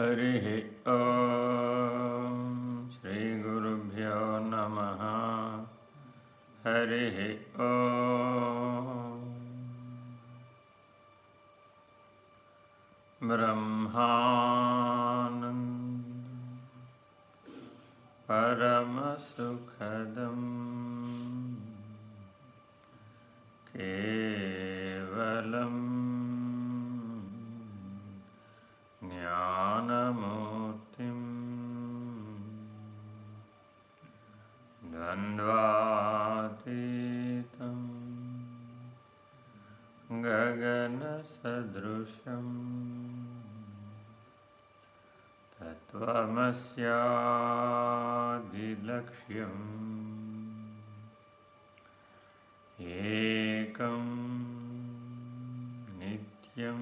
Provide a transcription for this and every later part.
हरिः ॐ श्रीगुरुभ्यो नमः। हरिः ॐ ब्रह्मानन्द तत्त्वमस्यादिलक्ष्यम्। एकं नित्यं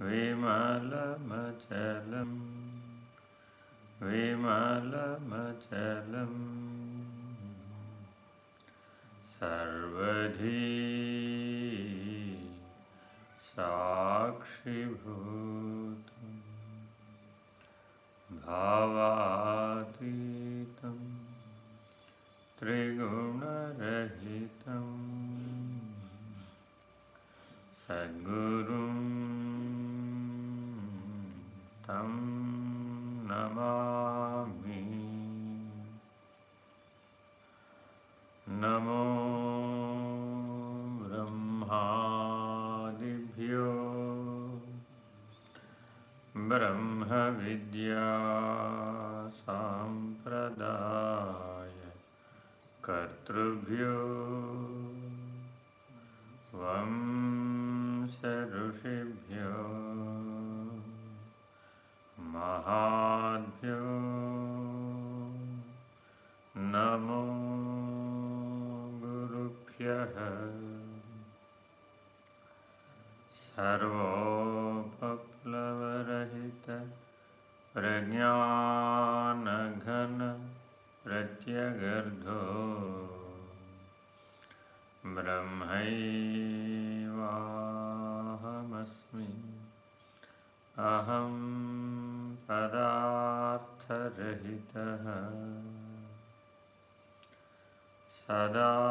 विमलमचलं विमलमचलं सर्वधी साक्षिभूतम् भावातीतं त्रिगुणरहितं सद्गुरुं तं नमामि। नमो विद्यासाम्प्रदाय कर्तृभ्यो वंश ऋषिभ्यो महाभ्यो नमो गुरुभ्यः। सर्वो प्रज्ञानघन प्रत्यगर्धो ब्रह्मैवाहमस्मि अहं पदार्थरहितः सदाशिवसमारम्भा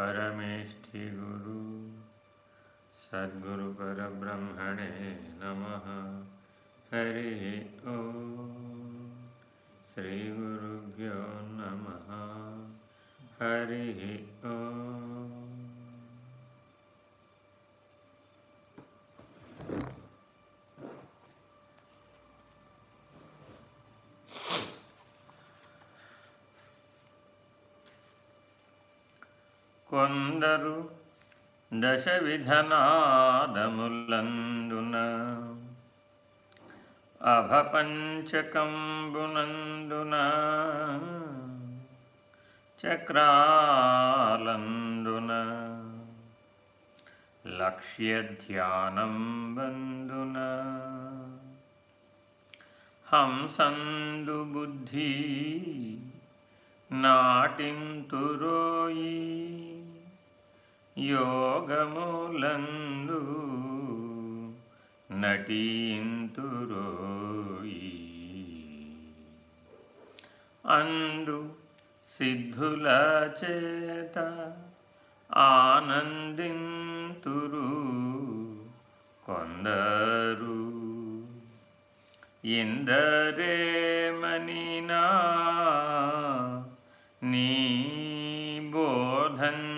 परमेष्ठिगुरु सद्गुरुपरब्रह्मणे नमः। हरिः ॐ श्रीगुरुभ्यो नमः। हरिः ॐ కొందరు దశ విధనాదములందున అభపంచకంబునందున చక్రాలందున లక్ష్యధ్యానం బందున హంసందు బుద్ధి నాటింతురోయి యోగములందు నటీంతురోయి అందు సిద్ధుల చేత ఆనందింతురు కొందరు. ఇందరేమనినా నీ బోధన్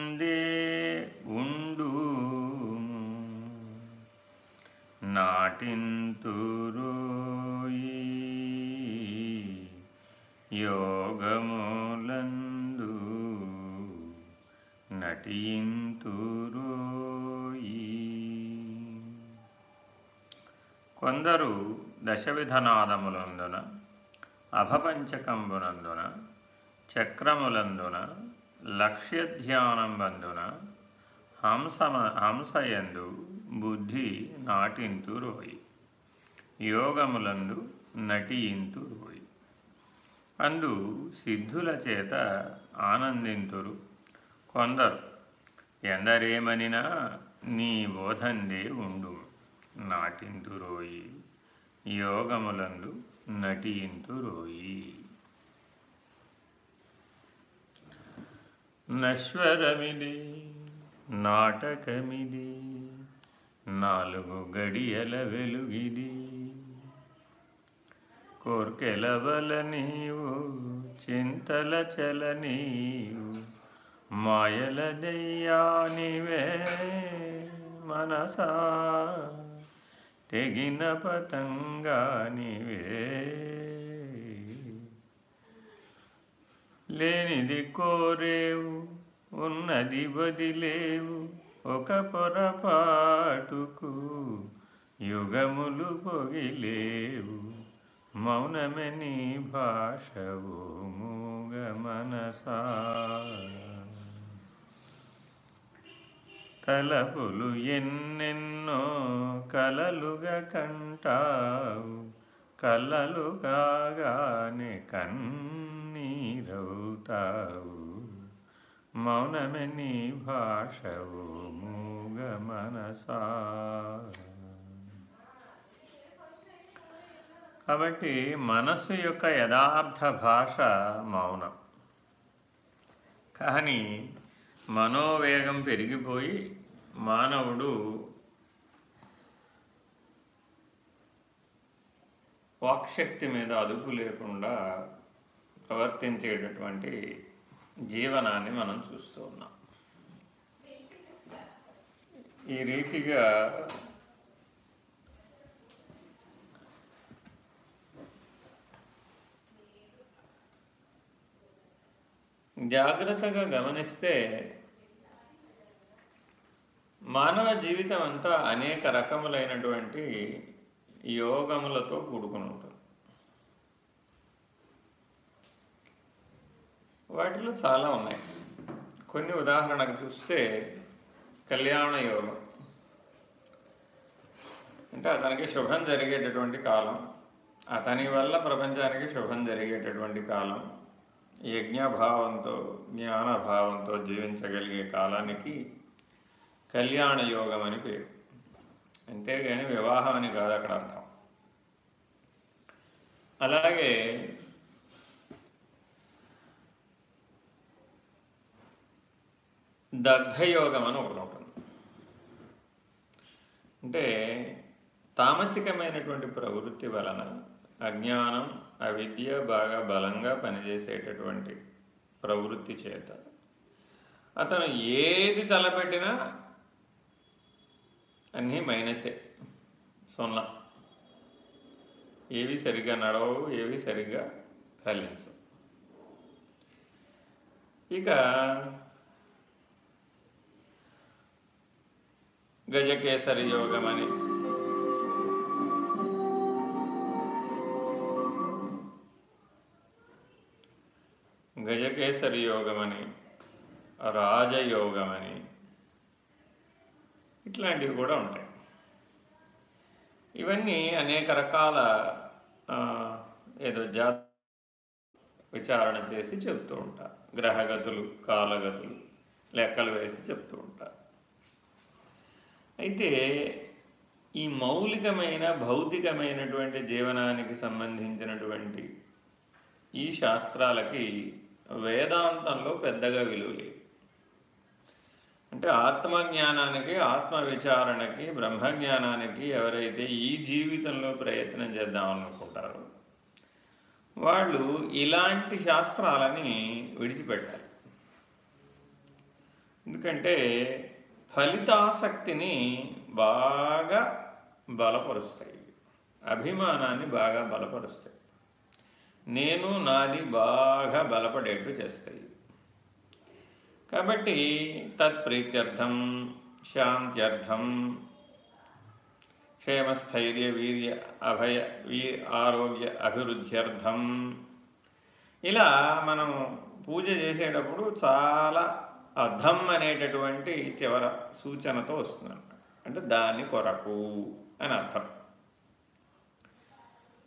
పాటింతురు యోగములందు నటింతురు కొందరు దశవిధనాదములందున అభపంచకంబునందున చక్రములందున లక్ష్యధ్యానం బందున హంసమ హంసయందు బుద్ధి నాటింతురోయి యోగములందు నటియింతురోయి అందు సిద్ధుల చేత ఆనందింతురు కొందరు. ఎందరేమనినా నీ బోధందే ఉండు నాటింతురోయి యోగములందు నటింతురోయి నశ్వరమిది నాటకమిది నాలుగు గడియల వెలుగిది. కోర్కెలవల నీవు చింతల చల నీవు మాయల దయ్యానివే మనసా. తెగిన పతంగానివే లేనిది కోరేవు ఉన్నది వదిలేవు ఒక పొరపాటుకు యుగములు పొగిలేవు. మౌనమని భాషవు మూగ తలపులు ఎన్నెన్నో కలలుగా కంటావు. కలలు కాగానే కన్నీరవుతావు. మౌనమే నీ భాషవు మూగ మనసా కాబట్టి మనస్సు యొక్క యథార్థ భాష మౌనం. కానీ మనోవేగం పెరిగిపోయి మానవుడు వాక్శక్తి మీద అదుపు లేకుండా ప్రవర్తించేటటువంటి జీవనాన్ని మనం చూస్తూ ఉన్నాం. ఈ రీతిగా జాగ్రత్తగా గమనిస్తే మానవ జీవితం అంతా అనేక రకములైనటువంటి యోగములతో కూడుకుని ఉంటుంది వాటిలో చాలా ఉన్నాయి. కొన్ని ఉదాహరణకు చూస్తే కళ్యాణ యోగం. అంటే అతనికి శుభం జరిగేటటువంటి కాలం అతని వల్ల ప్రపంచానికి శుభం జరిగేటటువంటి కాలం యజ్ఞభావంతో జ్ఞానభావంతో జీవించగలిగే కాలానికి కళ్యాణ యోగం అని పేరు. అంతేగాని వివాహం అని కాదు అక్కడ అర్థం. అలాగే దగ్ధయోగం అని ఒకటి ఉంటుంది అంటే తామసికమైనటువంటి ప్రవృత్తి వలన అజ్ఞానం అవిద్య బాగా బలంగా పనిచేసేటటువంటి ప్రవృత్తి చేత అతను ఏది తలపెట్టినా అన్నీ మైనసే సున్నా. ఏవి సరిగ్గా నడవవు ఏవి సరిగ్గా ఫలించవు. ఇక గజకేసరి యోగమని. గజకేసరి యోగమని రాజయోగమని ఇట్లాంటివి కూడా ఉంటాయి. ఇవన్నీ అనేక రకాల ఏదో జా విచారణ చేసి చెప్తూ ఉంటారు గ్రహగతులు కాలగతులు లెక్కలు వేసి చెప్తూ ఉంటారు అయితే ఈ మౌలికమైన భౌతికమైనటువంటి జీవనానికి సంబంధించినటువంటి ఈ శాస్త్రాలకి వేదాంతంలో పెద్దగా విలువ లేదు. అంటే ఆత్మజ్ఞానానికి ఆత్మ విచారణకి బ్రహ్మజ్ఞానానికి ఎవరైతే ఈ జీవితంలో ప్రయత్నం చేద్దామనుకుంటారో వాళ్ళు ఇలాంటి శాస్త్రాలని విడిచిపెట్టాలి. ఎందుకంటే ఫలితాసక్తిని బాగా బలపరుస్తాయి. అభిమానాన్ని బాగా బలపరుస్తాయి. నేను నాది బాగా బలపడేట్టు చేస్తాయి. కాబట్టి తత్ప్రీత్యర్థం శాంత్యర్థం క్షేమస్థైర్య వీర్య అభయ వీ ఆరోగ్య అభివృద్ధ్యర్థం. ఇలా మనం పూజ చేసేటప్పుడు చాలా అర్థం అనేటటువంటి చివర సూచనతో వస్తుంది అంటే దాని కొరకు అని అర్థం.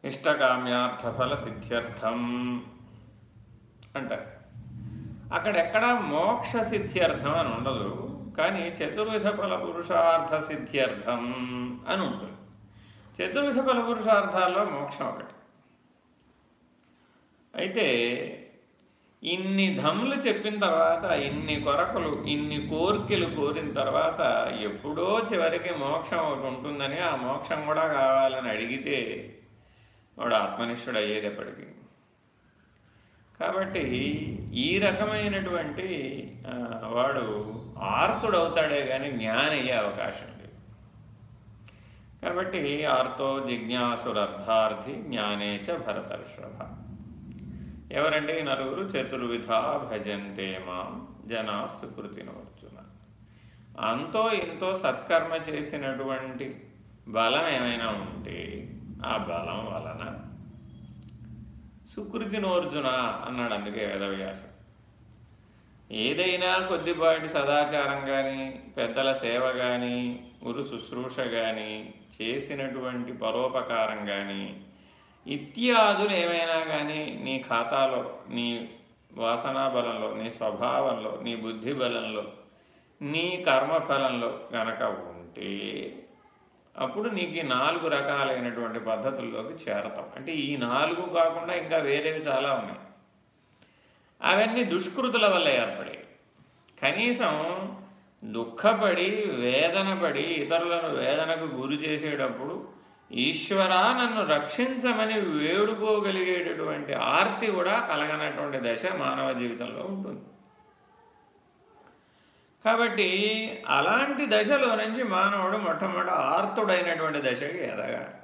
ఇష్టకామ్యార్థఫల సిద్ధ్యర్థం అంటారు. అక్కడెక్కడ మోక్ష సిద్ధ్యర్థం అని ఉండదు కానీ చతుర్విధ ఫల పురుషార్థ సిద్ధ్యర్థం అని ఉంటుంది. చతుర్విధ ఫల పురుషార్థాల్లో మోక్షం ఒకటి. అయితే ఇన్ని ధమ్లు చెప్పిన తర్వాత ఇన్ని కొరకులు ఇన్ని కోరికలు కోరిన తర్వాత ఎప్పుడో చివరికి మోక్షం ఒకటి ఉంటుందని ఆ మోక్షం కూడా కావాలని అడిగితే వాడు ఆత్మనిష్ఠుడు అయ్యేది ఎప్పటికీ కాబట్టి ఈ రకమైనటువంటి వాడు ఆర్తుడవుతాడే కానీ జ్ఞాని అయ్యే అవకాశం లేదు. కాబట్టి ఆర్తో జిజ్ఞాసురర్థార్థి జ్ఞానేచ భరతర్షభ. ఎవరంటే ఈ నలుగురు? చతుర్విధ భజంతే మాం జనా సుకృతినోర్చున అంతో ఎంతో సత్కర్మ చేసినటువంటి బలం ఏమైనా ఉంటే ఆ బలం వలన సుకృతినోర్జున అన్నాడు అందుకే వేదవ్యాసం. ఏదైనా కొద్దిపాటి సదాచారం కానీ పెద్దల సేవ కానీ గురు శుశ్రూష కానీ చేసినటువంటి పరోపకారం కానీ ఇత్యాదులు ఏమైనా కానీ నీ ఖాతాలో నీ వాసనా బలంలో నీ స్వభావంలో నీ బుద్ధి బలంలో నీ కర్మఫలంలో గనక ఉంటే అప్పుడు నీకు ఈ నాలుగు రకాలైనటువంటి పద్ధతుల్లోకి చేరతాం. అంటే ఈ నాలుగు కాకుండా ఇంకా వేరేవి చాలా ఉన్నాయి. అవన్నీ దుష్కృతుల వల్ల ఏర్పడాయి. కనీసం దుఃఖపడి వేదనపడి ఇతరులను వేదనకు గురి చేసేటప్పుడు ఈశ్వరా నన్ను రక్షించమని వేడుకోగలిగేటటువంటి ఆర్తి కూడా కలగనటువంటి దశ మానవ జీవితంలో ఉంటుంది. కాబట్టి అలాంటి దశలో నుంచి మానవుడు మొట్టమొదట ఆర్తుడైనటువంటి దశకి ఎదగాలి.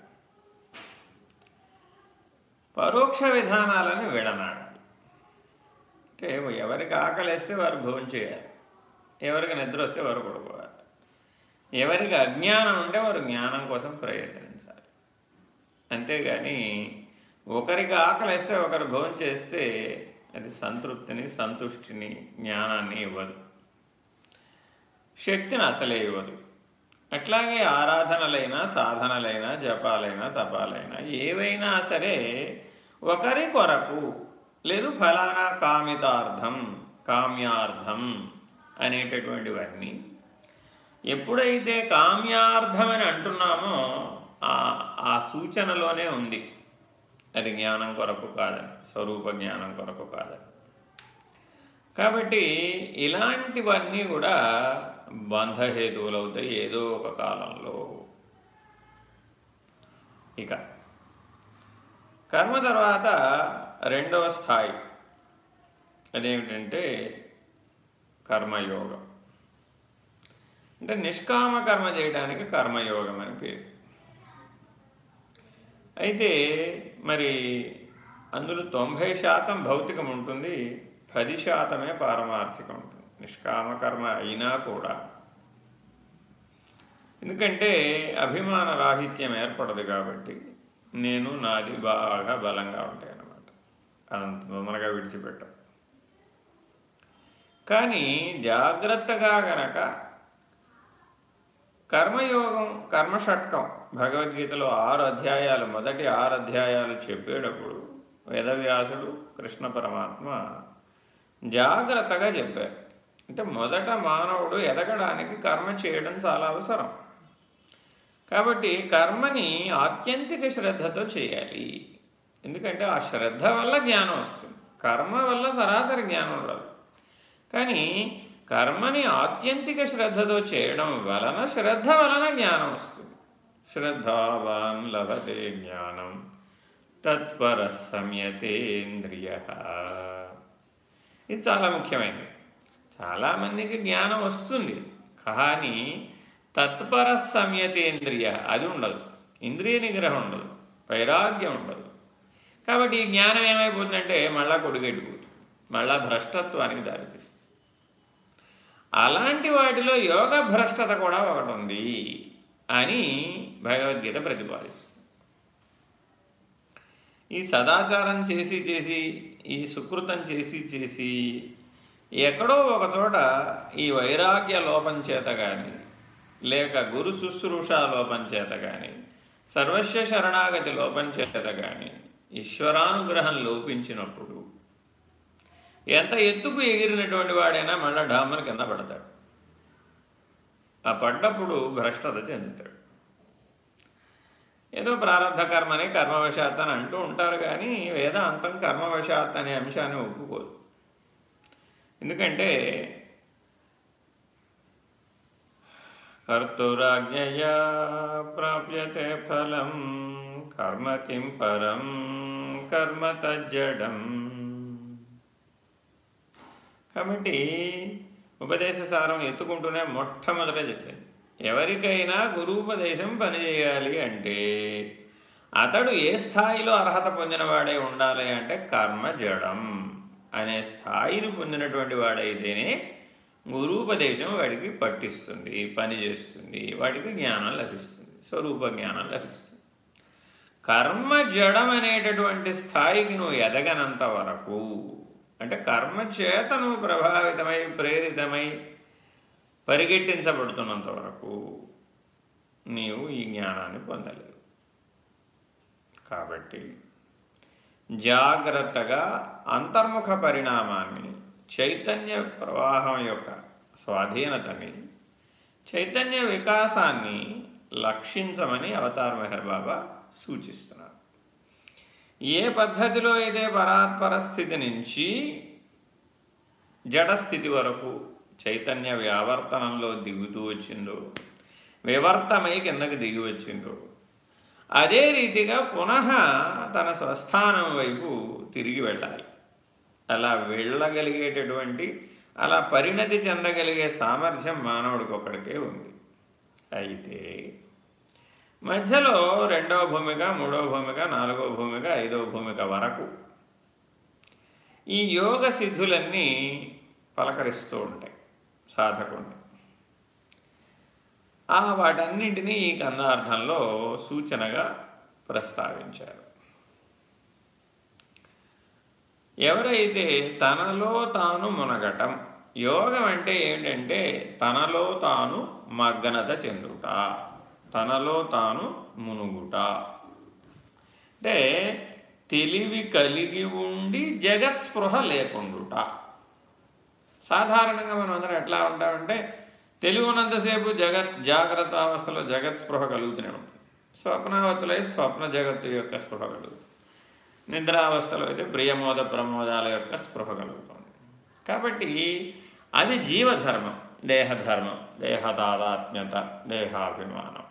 పరోక్ష విధానాలను విడనాడాలి. అంటే ఎవరికి ఆకలిస్తే వారు భోజనం చేయాలి. ఎవరికి నిద్ర వస్తే వారు పడుకోవాలి. ఎవరికి అజ్ఞానం ఉంటే వారు జ్ఞానం కోసం ప్రయత్నించాలి. అంతేగాని ఒకరికి ఆకలిస్తే ఒకరు భోజనం చేస్తే అది సంతృప్తిని సంతుష్టిని జ్ఞానాన్ని ఇవ్వదు. శక్తిని అసలే ఇవ్వదు. అట్లాగే ఆరాధనలైనా సాధనలైనా జపాలైనా తపాలైనా ఏవైనా సరే ఒకరి కొరకు లేదు ఫలానా కామితార్థం కామ్యార్థం అనేటటువంటివన్నీ ఎప్పుడైతే కామ్యార్థం అని అంటున్నామో ఆ సూచనలోనే ఉంది. అది జ్ఞానం కొరకు కాదని స్వరూప జ్ఞానం కొరకు కాదని. కాబట్టి ఇలాంటివన్నీ కూడా బంధహేతువులు అవుతాయి ఏదో ఒక కాలంలో. ఇక కర్మ తర్వాత రెండవ స్థాయి. అదేమిటంటే కర్మయోగం. అంటే నిష్కామ కర్మ చేయడానికి కర్మయోగం అని పేరు. అయితే మరి అందులో తొంభై శాతం భౌతికం ఉంటుంది పది శాతమే పారమార్థికం ఉంటుంది. నిష్కామకర్మ అయినా కూడా. ఎందుకంటే అభిమాన రాహిత్యం ఏర్పడదు కాబట్టి నేను నాది బాగా బలంగా ఉంటాయి అన్నమాట. అంత తొందరగా విడిచిపెట్టాం. కానీ జాగ్రత్తగా గనక కర్మయోగం కర్మషట్కం. భగవద్గీతలో ఆరు అధ్యాయాలు మొదటి ఆరు అధ్యాయాలు చెప్పేటప్పుడు వేదవ్యాసుడు కృష్ణ పరమాత్మ జాగ్రత్తగా చెప్పారు. అంటే మొదట మానవుడు ఎదగడానికి కర్మ చేయడం చాలా అవసరం. కాబట్టి కర్మని ఆత్యంతిక శ్రద్ధతో చేయాలి. ఎందుకంటే ఆ శ్రద్ధ వల్ల జ్ఞానం వస్తుంది. కర్మ వల్ల సరాసరి జ్ఞానం రాదు. కానీ కర్మని ఆత్యంతిక శ్రద్ధతో చేయడం వలన శ్రద్ధ వలన జ్ఞానం వస్తుంది. శ్రద్ధావాన్ లభతే జ్ఞానం తత్పర సంయతేంద్రియ. ఇది చాలా ముఖ్యమైనది. చాలామందికి జ్ఞానం వస్తుంది కానీ తత్పర సంయతేంద్రియ అది ఉండదు. ఇంద్రియ నిగ్రహం ఉండదు వైరాగ్యం ఉండదు. కాబట్టి ఈ జ్ఞానం ఏమైపోతుందంటే మళ్ళా కొడుగెట్టుకుపోతుంది మళ్ళా భ్రష్టత్వానికి దారితీస్తుంది. అలాంటి వాటిలో యోగ భ్రష్టత కూడా ఒకటి ఉంది అని భగవద్గీత ప్రతిపాదిస్తుంది. ఈ సదాచారం చేసి చేసి ఈ సుకృతం చేసి చేసి ఎక్కడో ఒక చోట ఈ వైరాగ్య లోపం చేత కానీ లేక గురు శుశ్రూష లోపం చేత కానీ సర్వస్వ శరణాగతి లోపం చేత కానీ ఈశ్వరానుగ్రహం లోపించినప్పుడు ఎంత ఎత్తుకు ఎగిరినటువంటి వాడైనా మళ్ళా డామర్ కింద పడతాడు. ఆ పడ్డప్పుడు భ్రష్టత చెందుతాడు. ఏదో ప్రారంభ కర్మని కర్మవశాత్ అని అంటూ ఉంటారు కానీ వేదాంతం కర్మవశాత్ అనే అంశాన్ని ఒప్పుకోదు. ఎందుకంటే కర్తురాజ్ఞయా ప్రాప్యతే ఫలం కర్మ కిం పరం కర్మ తజ్జడం. కాబట్టి ఉపదేశ సారం ఎత్తుకుంటూనే మొట్టమొదట చెప్పింది ఎవరికైనా గురూపదేశం పనిచేయాలి అంటే అతడు ఏ స్థాయిలో అర్హత పొందినవాడే ఉండాలి అంటే కర్మ జడం అనే స్థాయిని పొందినటువంటి వాడైతేనే గురూపదేశం వాడికి పట్టిస్తుంది పనిచేస్తుంది వాడికి జ్ఞానం లభిస్తుంది స్వరూప జ్ఞానం లభిస్తుంది. కర్మ జడం అనేటటువంటి స్థాయికి నువ్వు ఎదగనంత వరకు అంటే కర్మ నువ్వు ప్రభావితమై ప్రేరితమై పరిగెట్టించబడుతున్నంత వరకు నీవు ఈ జ్ఞానాన్ని పొందలేవు. కాబట్టి జాగ్రత్తగా అంతర్ముఖ పరిణామాన్ని చైతన్య ప్రవాహం యొక్క స్వాధీనతని చైతన్య వికాసాన్ని లక్షించమని అవతార్ మెహర్ బాబా సూచిస్తున్నారు. ఏ పద్ధతిలో అయితే పరాత్పర స్థితి నుంచి జడస్థితి వరకు చైతన్య వ్యావర్తనంలో దిగుతూ వచ్చిందో వివర్తమై కిందకు దిగి వచ్చిందో అదే రీతిగా పునః తన స్వస్థానం వైపు తిరిగి వెళ్ళాలి. అలా వెళ్ళగలిగేటటువంటి అలా పరిణతి చెందగలిగే సామర్థ్యం మానవుడికి ఒక్కడికే ఉంది. అయితే మధ్యలో రెండవ భూమిక మూడవ భూమిక నాలుగవ భూమిక ఐదవ భూమిక వరకు ఈ యోగ సిద్ధులన్నీ పలకరిస్తూ ఉంటాయి సాధకుడిని ఆ వాటన్నింటినీ ఈ కన్నార్థంలో సూచనగా ప్రస్తావించారు. ఎవరైతే తనలో తాను మునగటం యోగం అంటే ఏంటంటే తనలో తాను మగ్నత చెందుట. తనలో తాను మునుగుట. అంటే తెలివి కలిగి ఉండి జగత్ స్పృహ లేకుండుట. సాధారణంగా మనం అందరం ఎట్లా ఉంటామంటే తెలివి ఉన్నంతసేపు జగత్ జాగ్రత్త అవస్థలో జగత్ స్పృహ కలుగుతూనే ఉంటుంది. స్వప్నావతులై స్వప్న జగత్తు యొక్క స్పృహ కలుగుతుంది. నిద్రావస్థలో అయితే ప్రియమోద ప్రమోదాల యొక్క స్పృహ కలుగుతుంది. కాబట్టి అది జీవధర్మం దేహధర్మం దేహతాదాత్మ్యత దేహాభిమానం.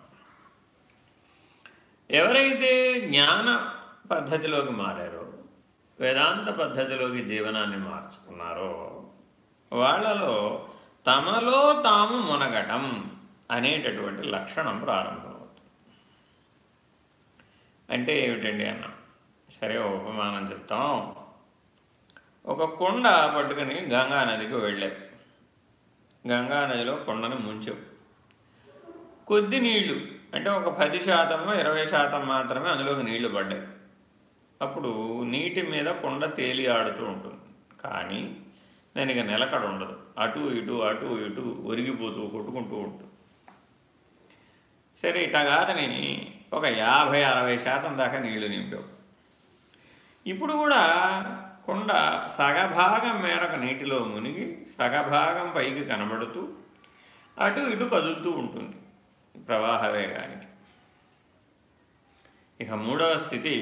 ఎవరైతే జ్ఞాన పద్ధతిలోకి మారారో వేదాంత పద్ధతిలోకి జీవనాన్ని మార్చుకున్నారో వాళ్ళలో తమలో తాము మునగటం అనేటటువంటి లక్షణం ప్రారంభమవుతుంది. అంటే ఏమిటండి అన్న? సరే ఉపమానం చెప్తాం. ఒక కొండ పట్టుకుని గంగా నదికి వెళ్ళాం. గంగా నదిలో కొండను ముంచావు కొద్ది నీళ్ళు అంటే ఒక పది శాతము ఇరవై శాతం మాత్రమే అందులోకి నీళ్ళు పడ్డాయి. అప్పుడు నీటి మీద కొండ తేలి ఆడుతూ ఉంటుంది. కానీ దానికి నిలకడ ఉండదు. అటు ఇటు అటు ఇటు ఒరిగిపోతూ కొట్టుకుంటూ ఉంటుంది. సరే ఇటగాదని ఒక యాభై అరవై శాతం దాకా నీళ్ళు నింపావు ఇప్పుడు కూడా కొండ సగభాగం మేరకు నీటిలో మునిగి సగభాగం పైకి కనబడుతూ అటు ఇటు కదులుతూ ఉంటుంది. ప్రవాహ వేగానికి ఇక మూడవ స్థితి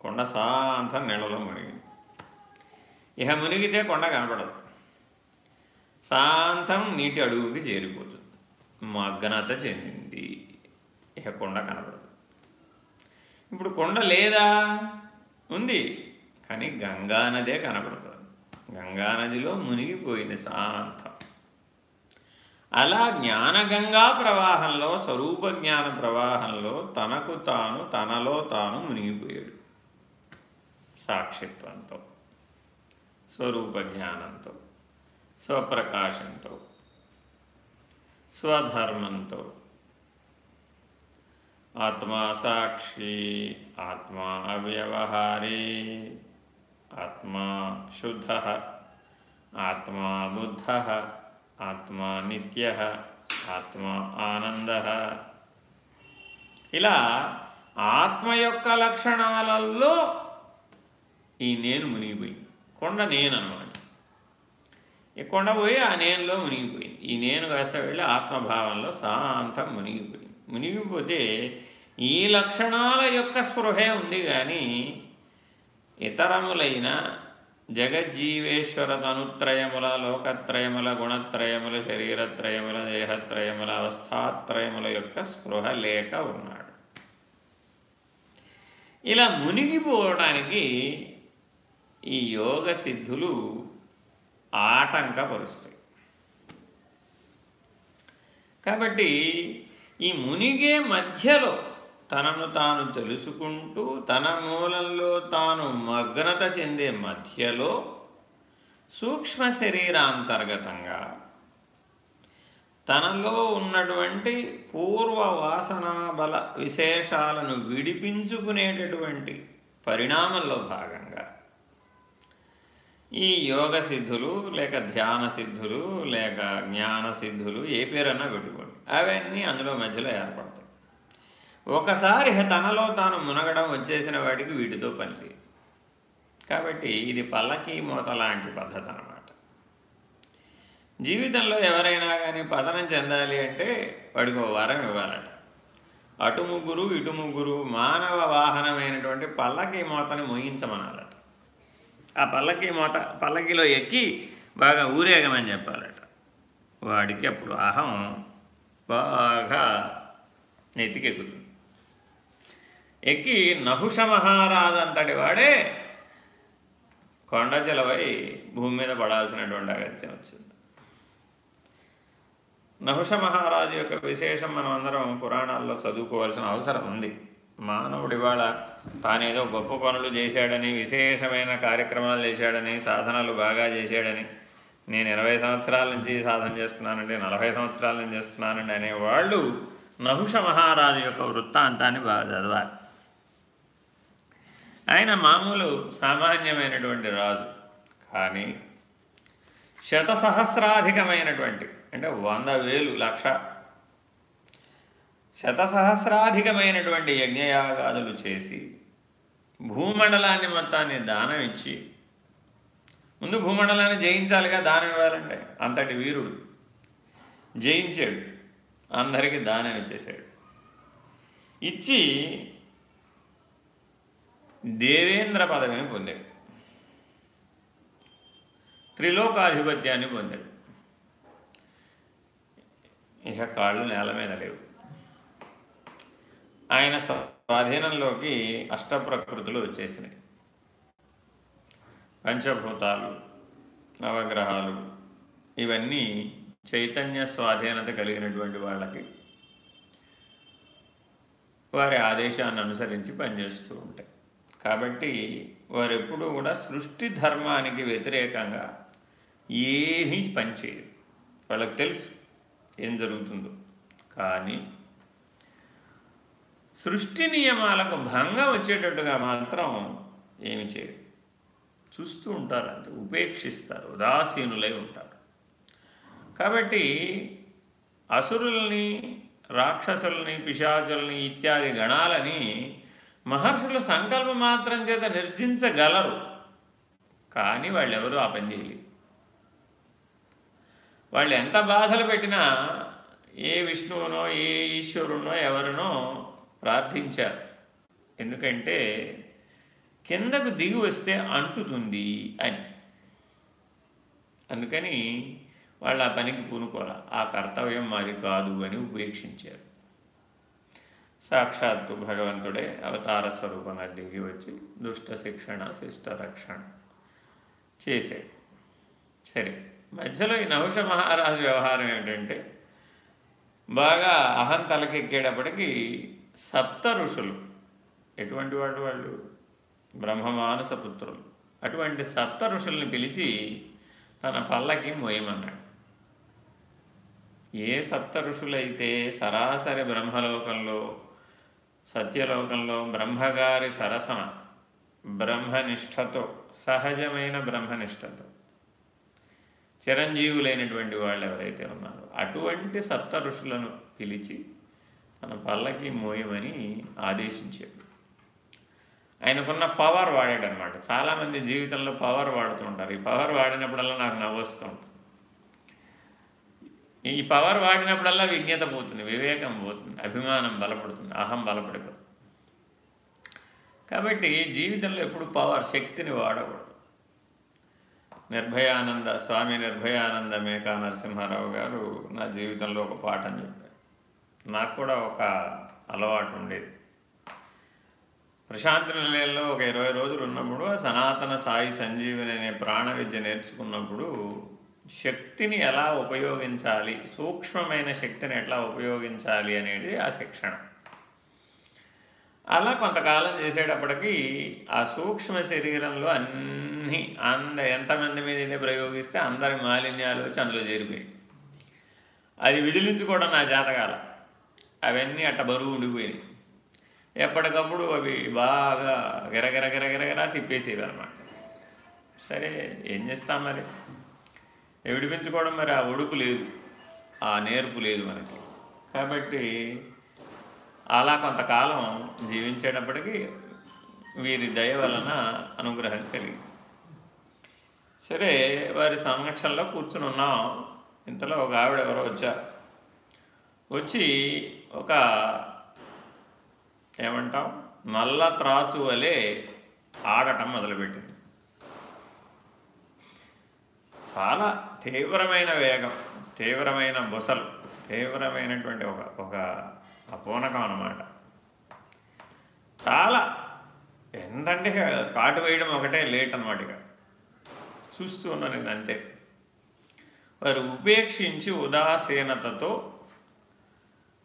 కొండ శాంతం నీళ్ళలో మునిగింది. ఇక మునిగితే కొండ కనపడదు. శాంతం నీటి అడుగుకి చేరిపోతుంది. మగ్నత చెందింది. ఇక కొండ కనపడదు. ఇప్పుడు కొండ లేదా? ఉంది. కానీ గంగానదే కనపడుతుంది గంగానదిలో మునిగిపోయింది శాంతం. అలా జ్ఞానగంగా ప్రవాహంలో స్వరూప జ్ఞాన ప్రవాహంలో తనకు తాను తనలో తాను మునిగిపోయాడు. సాక్షిత్వంతో స్వరూప జ్ఞానంతో స్వప్రకాశంతో స్వధర్మంతో. ఆత్మా సాక్షి ఆత్మా అవ్యవహారీ ఆత్మా శుద్ధ ఆత్మా బుద్ధ. ఆత్మా నిత్య ఆత్మా ఆనంద. ఇలా ఆత్మ యొక్క లక్షణాలలో ఈ నేను మునిగిపోయింది. కొండ నేను అనమాట. ఈ కొండ పోయి ఆ నేనులో మునిగిపోయింది. ఈ నేను కాస్త వెళ్ళి ఆత్మభావంలో శాంతం మునిగిపోయింది. మునిగిపోతే ఈ లక్షణాల యొక్క స్పృహే ఉంది కానీ ఇతరములైన జగజ్జీవేశ్వర తనుత్రయముల లోకత్రయముల గుణత్రయముల శరీరత్రయముల దేహత్రయముల అవస్థాత్రయముల యొక్క స్పృహ లేక ఉన్నాడు. ఇలా మునిగిపోవడానికి ఈ యోగ సిద్ధులు ఆటంకపరుస్తాయి. కాబట్టి ఈ మునిగే మధ్యలో తనను తాను తెలుసుకుంటూ తన మూలంలో తాను మగ్నత చెందే మధ్యలో సూక్ష్మ శరీరాంతర్గతంగా తనలో ఉన్నటువంటి పూర్వ వాసనా బల విశేషాలను విడిపించుకునేటటువంటి పరిణామంలో భాగంగా ఈ యోగ సిద్ధులు లేక ధ్యాన సిద్ధులు లేక జ్ఞాన సిద్ధులు ఏ పేరన్నా పెట్టుకోండి. అవన్నీ అందులో మధ్యలో ఏర్పడతాయి. ఒకసారి తనలో తాను మునగడం వచ్చేసిన వాడికి వీటితో పని లేదు. కాబట్టి ఇది పల్లకి మూత లాంటి పద్ధతి అన్నమాట. జీవితంలో ఎవరైనా కానీ పతనం చెందాలి అంటే వాడికి ఒక వరం ఇవ్వాలట. అటు ముగ్గురు ఇటు ముగ్గురు మానవ వాహనమైనటువంటి పల్లకి మూతని మోయించమనాలట ఆ పల్లకి మూత పల్లకిలో ఎక్కి బాగా ఊరేగమని చెప్పాలట. వాడికి అప్పుడు అహం బాగా నెత్తికెక్కుతుంది. ఎక్కి నహుష మహారాజంతటి వాడే కొండ చెలవై భూమి మీద పడాల్సినటువంటి అగత్యం వచ్చింది. నహుష మహారాజు యొక్క విశేషం మనం అందరం పురాణాల్లో చదువుకోవాల్సిన అవసరం ఉంది. మానవుడి ఇవాళ తానేదో గొప్ప పనులు చేశాడని విశేషమైన కార్యక్రమాలు చేశాడని సాధనలు బాగా చేశాడని నేను ఇరవై సంవత్సరాల నుంచి సాధన చేస్తున్నానండి నలభై సంవత్సరాల నుంచి చేస్తున్నానండి అనేవాళ్ళు నహుష మహారాజు యొక్క వృత్తాంతాన్ని బాగా చదవాలి ఆయన మామూలు సామాన్యమైనటువంటి రాజు. కానీ శతసహస్రాధికమైనటువంటి అంటే వంద వేలు లక్ష. శతసహస్రాధికమైనటువంటి యజ్ఞయాగాదులు చేసి భూమండలాన్ని మొత్తాన్ని దానం ఇచ్చి ముందు భూమండలాన్ని జయించాలిగా దానం ఇవ్వాలంటే అంతటి వీరుడు జయించాడు. అందరికీ దానం ఇచ్చేసాడు ఇచ్చి దేవేంద్ర పదవిని పొందాడు. త్రిలోకాధిపత్యాన్ని పొందాడు. ఇక కాళ్ళు నేల మీద లేవు. ఆయన స్వాధీనంలోకి అష్టప్రకృతులు వచ్చేసినాయి. పంచభూతాలు నవగ్రహాలు ఇవన్నీ చైతన్య స్వాధీనత కలిగినటువంటి వాళ్ళకి వారి ఆదేశాన్ని అనుసరించి పనిచేస్తూ ఉంటాయి. కాబట్టి వారెప్పుడూ కూడా సృష్టి ధర్మానికి వ్యతిరేకంగా ఏమీ పనిచేయరు వాళ్ళకి తెలుసు ఏం జరుగుతుందో. కానీ సృష్టి నియమాలకు భంగం వచ్చేటట్టుగా మాత్రం ఏమి చేయరు. చూస్తూ ఉంటారు అంతే ఉపేక్షిస్తారు ఉదాసీనులై ఉంటారు. కాబట్టి అసురుల్ని రాక్షసుల్ని పిశాచుల్ని ఇత్యాది గణాలని మహర్షులు సంకల్ప మాత్రం చేత నిర్జించగలరు. కానీ వాళ్ళెవరూ ఆ పని చేయలేదు. వాళ్ళు ఎంత బాధలు పెట్టినా ఏ విష్ణువునో ఏ ఈశ్వరునో ఎవరినో ప్రార్థించారు. ఎందుకంటే కిందకు దిగి వస్తే అంటుతుంది అని. అందుకని వాళ్ళు ఆ పనికి పూనుకోవాలి. ఆ కర్తవ్యం మాది కాదు అని ఉపేక్షించారు. సాక్షాత్తు భగవంతుడే అవతార స్వరూపంగా దిగి వచ్చి దుష్ట శిక్షణ శిష్ట రక్షణ చేశాడు. సరే మధ్యలో ఈ నవష మహారాజు వ్యవహారం ఏమిటంటే బాగా అహం తలకెక్కేటప్పటికీ సప్త ఋషులు ఎటువంటి వాళ్ళు వాళ్ళు? బ్రహ్మమానస పుత్రులు. అటువంటి సప్త ఋషుల్ని పిలిచి తన పల్లకి మోయమన్నాడు. ఏ సప్త ఋషులైతే సరాసరి బ్రహ్మలోకంలో సత్యలోకంలో బ్రహ్మగారి సరసన బ్రహ్మనిష్టతో సహజమైన బ్రహ్మనిష్టతో. చిరంజీవులైనటువంటి వాళ్ళు ఎవరైతే ఉన్నారో అటువంటి సప్త ఋషులను పిలిచి తన పల్లకి మోయమని ఆదేశించాడు ఆయనకున్న పవర్ వాడాడనమాట చాలామంది జీవితంలో పవర్ వాడుతుంటారు ఈ పవర్ వాడినప్పుడల్లా నాకు నవ్వుస్తుంటారు ఈ పవర్ వాడినప్పుడల్లా విజ్ఞత పోతుంది వివేకం పోతుంది అభిమానం బలపడుతుంది అహం బలపడిపోతుంది. కాబట్టి జీవితంలో ఎప్పుడు పవర్ శక్తిని వాడకూడదు. నిర్భయానంద స్వామి నిర్భయానంద మేకా నరసింహారావు గారు నా జీవితంలో ఒక పాఠం చెప్పారు. నాకు కూడా ఒక అలవాటు ఉండేది. ప్రశాంతి నిలయంలో ఒక ఇరవై రోజులు ఉన్నప్పుడు సనాతన సాయి సంజీవిని అనే ప్రాణ విద్య నేర్చుకున్నప్పుడు శక్తిని ఎలా ఉపయోగించాలి? సూక్ష్మమైన శక్తిని ఎట్లా ఉపయోగించాలి అనేది ఆ శిక్షణ. అలా కొంతకాలం చేసేటప్పటికి ఆ సూక్ష్మ శరీరంలో అన్ని అంద ఎంతమంది మీద ఇది ప్రయోగిస్తే అందరి మాలిన్యాలు వచ్చి అందులో చేరిపోయాయి. అది విదిలించుకోవడం నా జాతకాల. అవన్నీ అట్ట బరువు ఉండిపోయినాయి. ఎప్పటికప్పుడు అవి బాగా గిరగిర గిరగిరగిరా తిప్పేసేవి అనమాట సరే ఏం చేస్తాం మరి? విడిపించుకోవడం మరి ఆ ఒడుపు లేదు. ఆ నేర్పు లేదు మనకి. కాబట్టి అలా కొంతకాలం జీవించేటప్పటికీ వీరి దయ వలన అనుగ్రహం కలిగింది. సరే వారి సంరక్షణలో కూర్చుని ఉన్నాం. ఇంతలో ఒక ఆవిడ ఎవరో వచ్చారు వచ్చి ఒక ఏమంటాం? నల్ల త్రాచు వలె ఆడటం మొదలుపెట్టింది. చాలా తీవ్రమైన వేగం తీవ్రమైన బుసలు తీవ్రమైనటువంటి ఒక ఒక అపూనకం అన్నమాట. చాలా ఎంతంటే కాటు వేయడం ఒకటే లేట్ అనమాట ఇక. చూస్తూ ఉన్నాను నేను అంతే. వారు ఉపేక్షించి ఉదాసీనతతో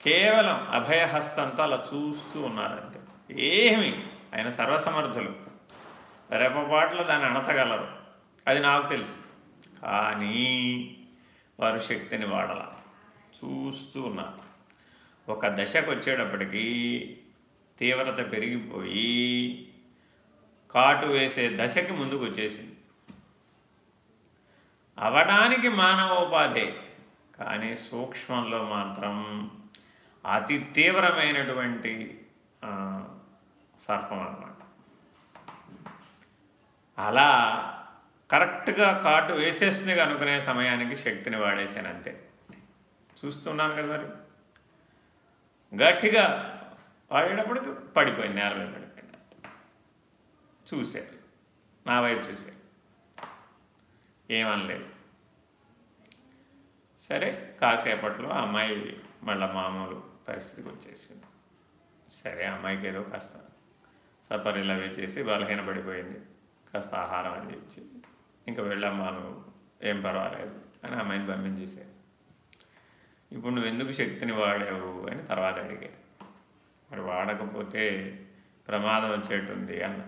కేవలం అభయహస్తంతో అలా చూస్తూ ఉన్నారంతే. ఏమి? ఆయన సర్వసమర్థులు. రేపపాట్లో దాన్ని అణచగలరు. అది నాకు తెలుసు. కానీ వారు శక్తిని వాడాల. చూస్తూ ఉన్నారు ఒక దశకు వచ్చేటప్పటికీ తీవ్రత పెరిగిపోయి కాటు వేసే దశకి ముందుకు వచ్చేసింది అవడానికి మానవోపాధే కానీ సూక్ష్మంలో మాత్రం అతి తీవ్రమైనటువంటి సర్పం అన్నమాట. అలా కరెక్ట్గా కాటు వేసేస్తుంది అనుకునే సమయానికి శక్తిని వాడేసాను అంతే చూస్తున్నాను కదా మరి. గట్టిగా వాడేటప్పుడు పడిపోయింది నేల మీద పడిపోయింది. చూశారు నా వైపు చూశారు ఏమనలేదు సరే కాసేపట్లో ఆ అమ్మాయి మళ్ళీ మామూలు పరిస్థితికి వచ్చేసింది. సరే అమ్మాయికి ఏదో కాస్త సపరీలు అవి చేసి బలహీన పడిపోయింది కాస్త ఆహారం అది ఇచ్చి. ఇంకా వెళ్ళమ్మా నువ్వు? ఏం పర్వాలేదు. అని అమ్మాయిని పంపించేసారు ఇప్పుడు నువ్వు ఎందుకు శక్తిని వాడావు అని తర్వాత అడిగారు మరి వాడకపోతే ప్రమాదం వచ్చేటుంది అన్న.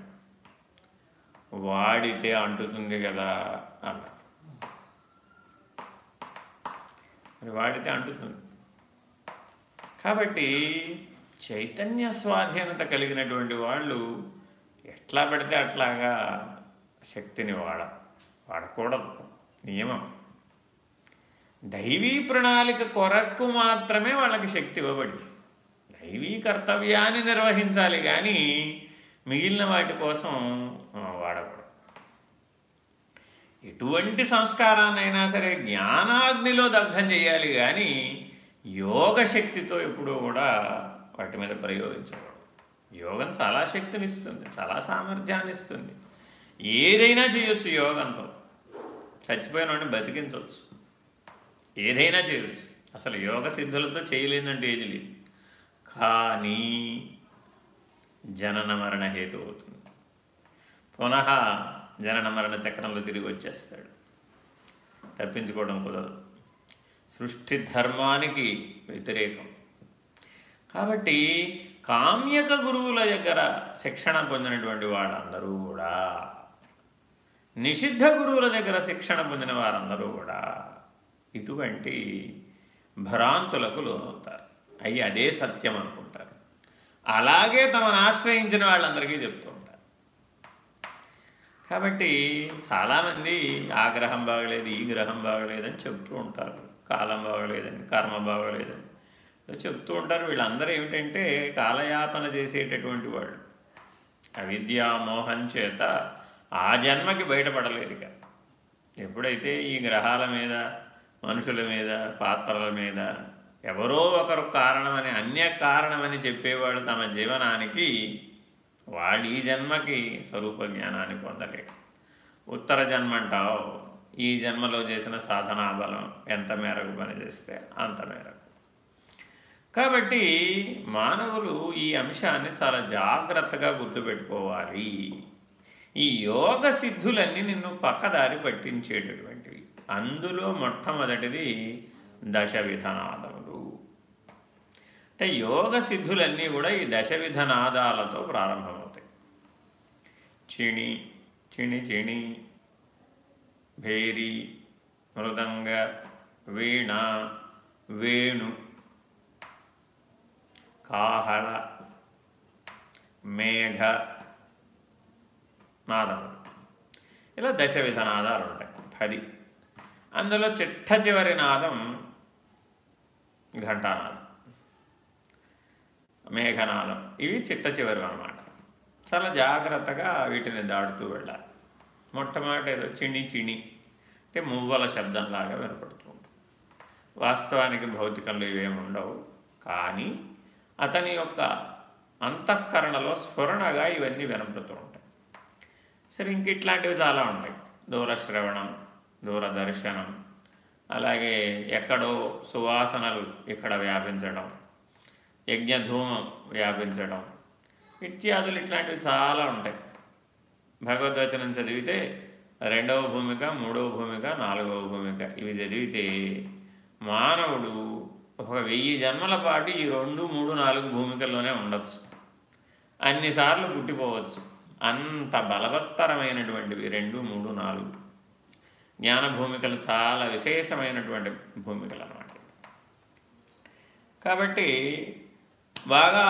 వాడితే అంటుతుంది కదా అన్న. మరి వాడితే అంటుతుంది. కాబట్టి చైతన్య స్వాధీనత కలిగినటువంటి వాళ్ళు ఎట్లా పెడితే అట్లాగా శక్తిని వాడాలి. వాడకూడదు. నియమం. దైవీ ప్రణాళిక కొరకు మాత్రమే వాళ్ళకి శక్తి ఇవ్వబడి దైవీ కర్తవ్యాన్ని నిర్వహించాలి కానీ మిగిలిన వాటి కోసం వాడకూడదు. ఎటువంటి సంస్కారాన్నైనా సరే జ్ఞానాగ్నిలో దగ్ధం చేయాలి కానీ యోగ శక్తితో ఎప్పుడూ కూడా వాటి మీద ప్రయోగించకూడదు. యోగం చాలా శక్తినిస్తుంది చాలా సామర్థ్యాన్ని ఇస్తుంది ఏదైనా చేయొచ్చు యోగంతో. చచ్చిపోయిన వాడిని బతికించవచ్చు. ఏదైనా చేయవచ్చు. అసలు యోగ సిద్ధులతో చేయలేదంటే ఏది లేదు. కానీ జనన మరణ హేతు అవుతుంది. పునః జనన మరణ చక్రంలో తిరిగి వచ్చేస్తాడు. తప్పించుకోవడం కుదరదు. సృష్టి ధర్మానికి వ్యతిరేకం. కాబట్టి కామ్యక గురువుల దగ్గర శిక్షణ పొందినటువంటి వాళ్ళందరూ కూడా నిషిద్ధ గురువుల దగ్గర శిక్షణ పొందిన వారందరూ కూడా ఇటువంటి భ్రాంతులకు లోనవుతారు. అయ్యి అదే సత్యం అనుకుంటారు. అలాగే తమను ఆశ్రయించిన వాళ్ళందరికీ చెప్తూ ఉంటారు. కాబట్టి చాలామంది ఆ గ్రహం బాగలేదు ఈ గ్రహం బాగలేదని చెప్తూ ఉంటారు. కాలం బాగలేదని కర్మ బాగలేదని చెప్తూ ఉంటారు. వీళ్ళందరూ ఏమిటంటే కాలయాపన చేసేటటువంటి వాళ్ళు. అవిద్యా మోహం చేత ఆ జన్మకి బయటపడలేదు ఇక ఎప్పుడైతే ఈ గ్రహాల మీద మనుషుల మీద పాత్రల మీద ఎవరో ఒకరు కారణమని అన్య కారణమని చెప్పేవాడు తమ జీవనానికి వాళ్ళు ఈ జన్మకి స్వరూప జ్ఞానాన్ని పొందలేడు. ఉత్తర జన్మ అంటావు ఈ జన్మలో చేసిన సాధనా బలం ఎంత మేరకు పనిచేస్తే అంత మేరకు. కాబట్టి మానవులు ఈ అంశాన్ని చాలా జాగ్రత్తగా గుర్తుపెట్టుకోవాలి. ఈ యోగ సిద్ధులన్నీ నిన్ను పక్కదారి పట్టించేటటువంటివి. అందులో మొట్టమొదటిది దశ విధనాదములు అంటే యోగ సిద్ధులన్నీ కూడా ఈ దశ విధనాదాలతో ప్రారంభమవుతాయి. చిణి చిణి చిణి భేరి మృదంగ వీణ వేణు కాహళ మేఘ నాదములు ఇలా దశ విధనాదాలు ఉంటాయి. పది. అందులో చిట్ట చివరి నాదం ఘంటానాదం. మేఘనాదం. ఇవి చిట్ట చివరి అనమాట చాలా జాగ్రత్తగా వీటిని దాటుతూ వెళ్ళాలి. మొట్టమొదటి ఏదో చిణి చిణి అంటే మువ్వల శబ్దంలాగా వినపడుతూ ఉంటుంది. వాస్తవానికి భౌతికంలో ఇవేమి ఉండవు. కానీ అతని యొక్క అంతఃకరణలో స్ఫురణగా ఇవన్నీ వినపడుతూ ఉంటాయి. సరే ఇంక ఇట్లాంటివి చాలా ఉంటాయి. దూరశ్రవణం దూరదర్శనం అలాగే ఎక్కడో సువాసనలు ఇక్కడ వ్యాపించడం యజ్ఞధూమం వ్యాపించడం ఇత్యాదులు ఇట్లాంటివి చాలా ఉంటాయి. భగవద్వచనం చదివితే రెండవ భూమిక మూడవ భూమిక నాలుగవ భూమిక ఇవి చదివితే మానవుడు ఒక వెయ్యి జన్మల పాటు ఈ రెండు మూడు నాలుగు భూమికల్లోనే ఉండొచ్చు. అన్నిసార్లు పుట్టిపోవచ్చు. అంత బలవత్తరమైనటువంటివి రెండు మూడు నాలుగు. జ్ఞాన భూమికలు చాలా విశేషమైనటువంటి భూమికలు అన్నమాట కాబట్టి బాగా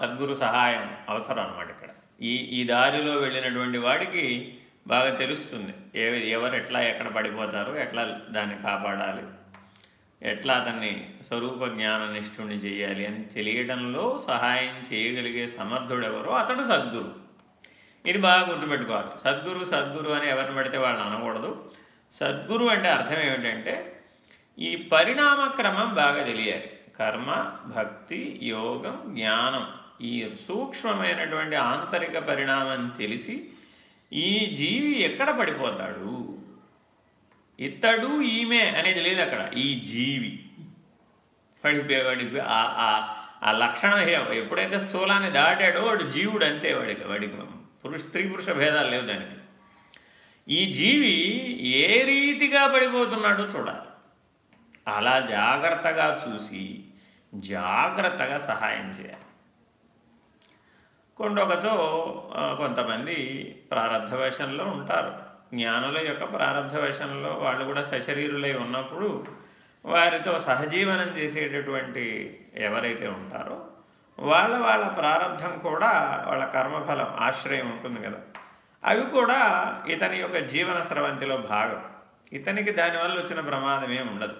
సద్గురు సహాయం అవసరం అన్నమాట ఇక్కడ. ఈ ఈ దారిలో వెళ్ళినటువంటి వాడికి బాగా తెలుస్తుంది. ఏ ఎవరు ఎట్లా ఎక్కడ పడిపోతారు ఎట్లా దాన్ని కాపాడాలి ఎట్లా అతన్ని స్వరూప జ్ఞాన నిష్ఠుణ్ణి చేయాలి అని తెలియడంలో సహాయం చేయగలిగే సమర్థుడు ఎవరో అతడు సద్గురు. ఇది బాగా గుర్తుపెట్టుకోవాలి. సద్గురు సద్గురు అని ఎవరిని పడితే వాళ్ళని అనకూడదు. సద్గురు అంటే అర్థం ఏమిటంటే ఈ పరిణామ క్రమం బాగా తెలియాలి. కర్మ భక్తి యోగం జ్ఞానం ఈ సూక్ష్మమైనటువంటి ఆంతరిక పరిణామం తెలిసి ఈ జీవి ఎక్కడ పడిపోతాడు? ఇతడు ఈమె అనేది లేదు అక్కడ. ఈ జీవి పడిపోయి పడిపోయి ఆ లక్షణం ఎప్పుడైతే స్థూలాన్ని దాటాడో వాడు జీవుడు అంతే వాడికి వాడికి పురుష స్త్రీ పురుష భేదాలు లేవు దానికి. ఈ జీవి ఏ రీతిగా పడిపోతున్నాడో చూడాలి. అలా జాగ్రత్తగా చూసి జాగ్రత్తగా సహాయం చేయాలి. కొండొకచో కొంతమంది ప్రారంభ వేషంలో ఉంటారు. జ్ఞానుల యొక్క ప్రారంభ వేషంలో వాళ్ళు కూడా సశరీరులై ఉన్నప్పుడు వారితో సహజీవనం చేసేటటువంటి ఎవరైతే ఉంటారో వాళ్ళ వాళ్ళ ప్రారంధం కూడా వాళ్ళ కర్మఫలం ఆశ్రయం ఉంటుంది కదా. అవి కూడా ఇతని యొక్క జీవన స్రవంతిలో భాగం. ఇతనికి దానివల్ల వచ్చిన ప్రమాదం ఉండదు.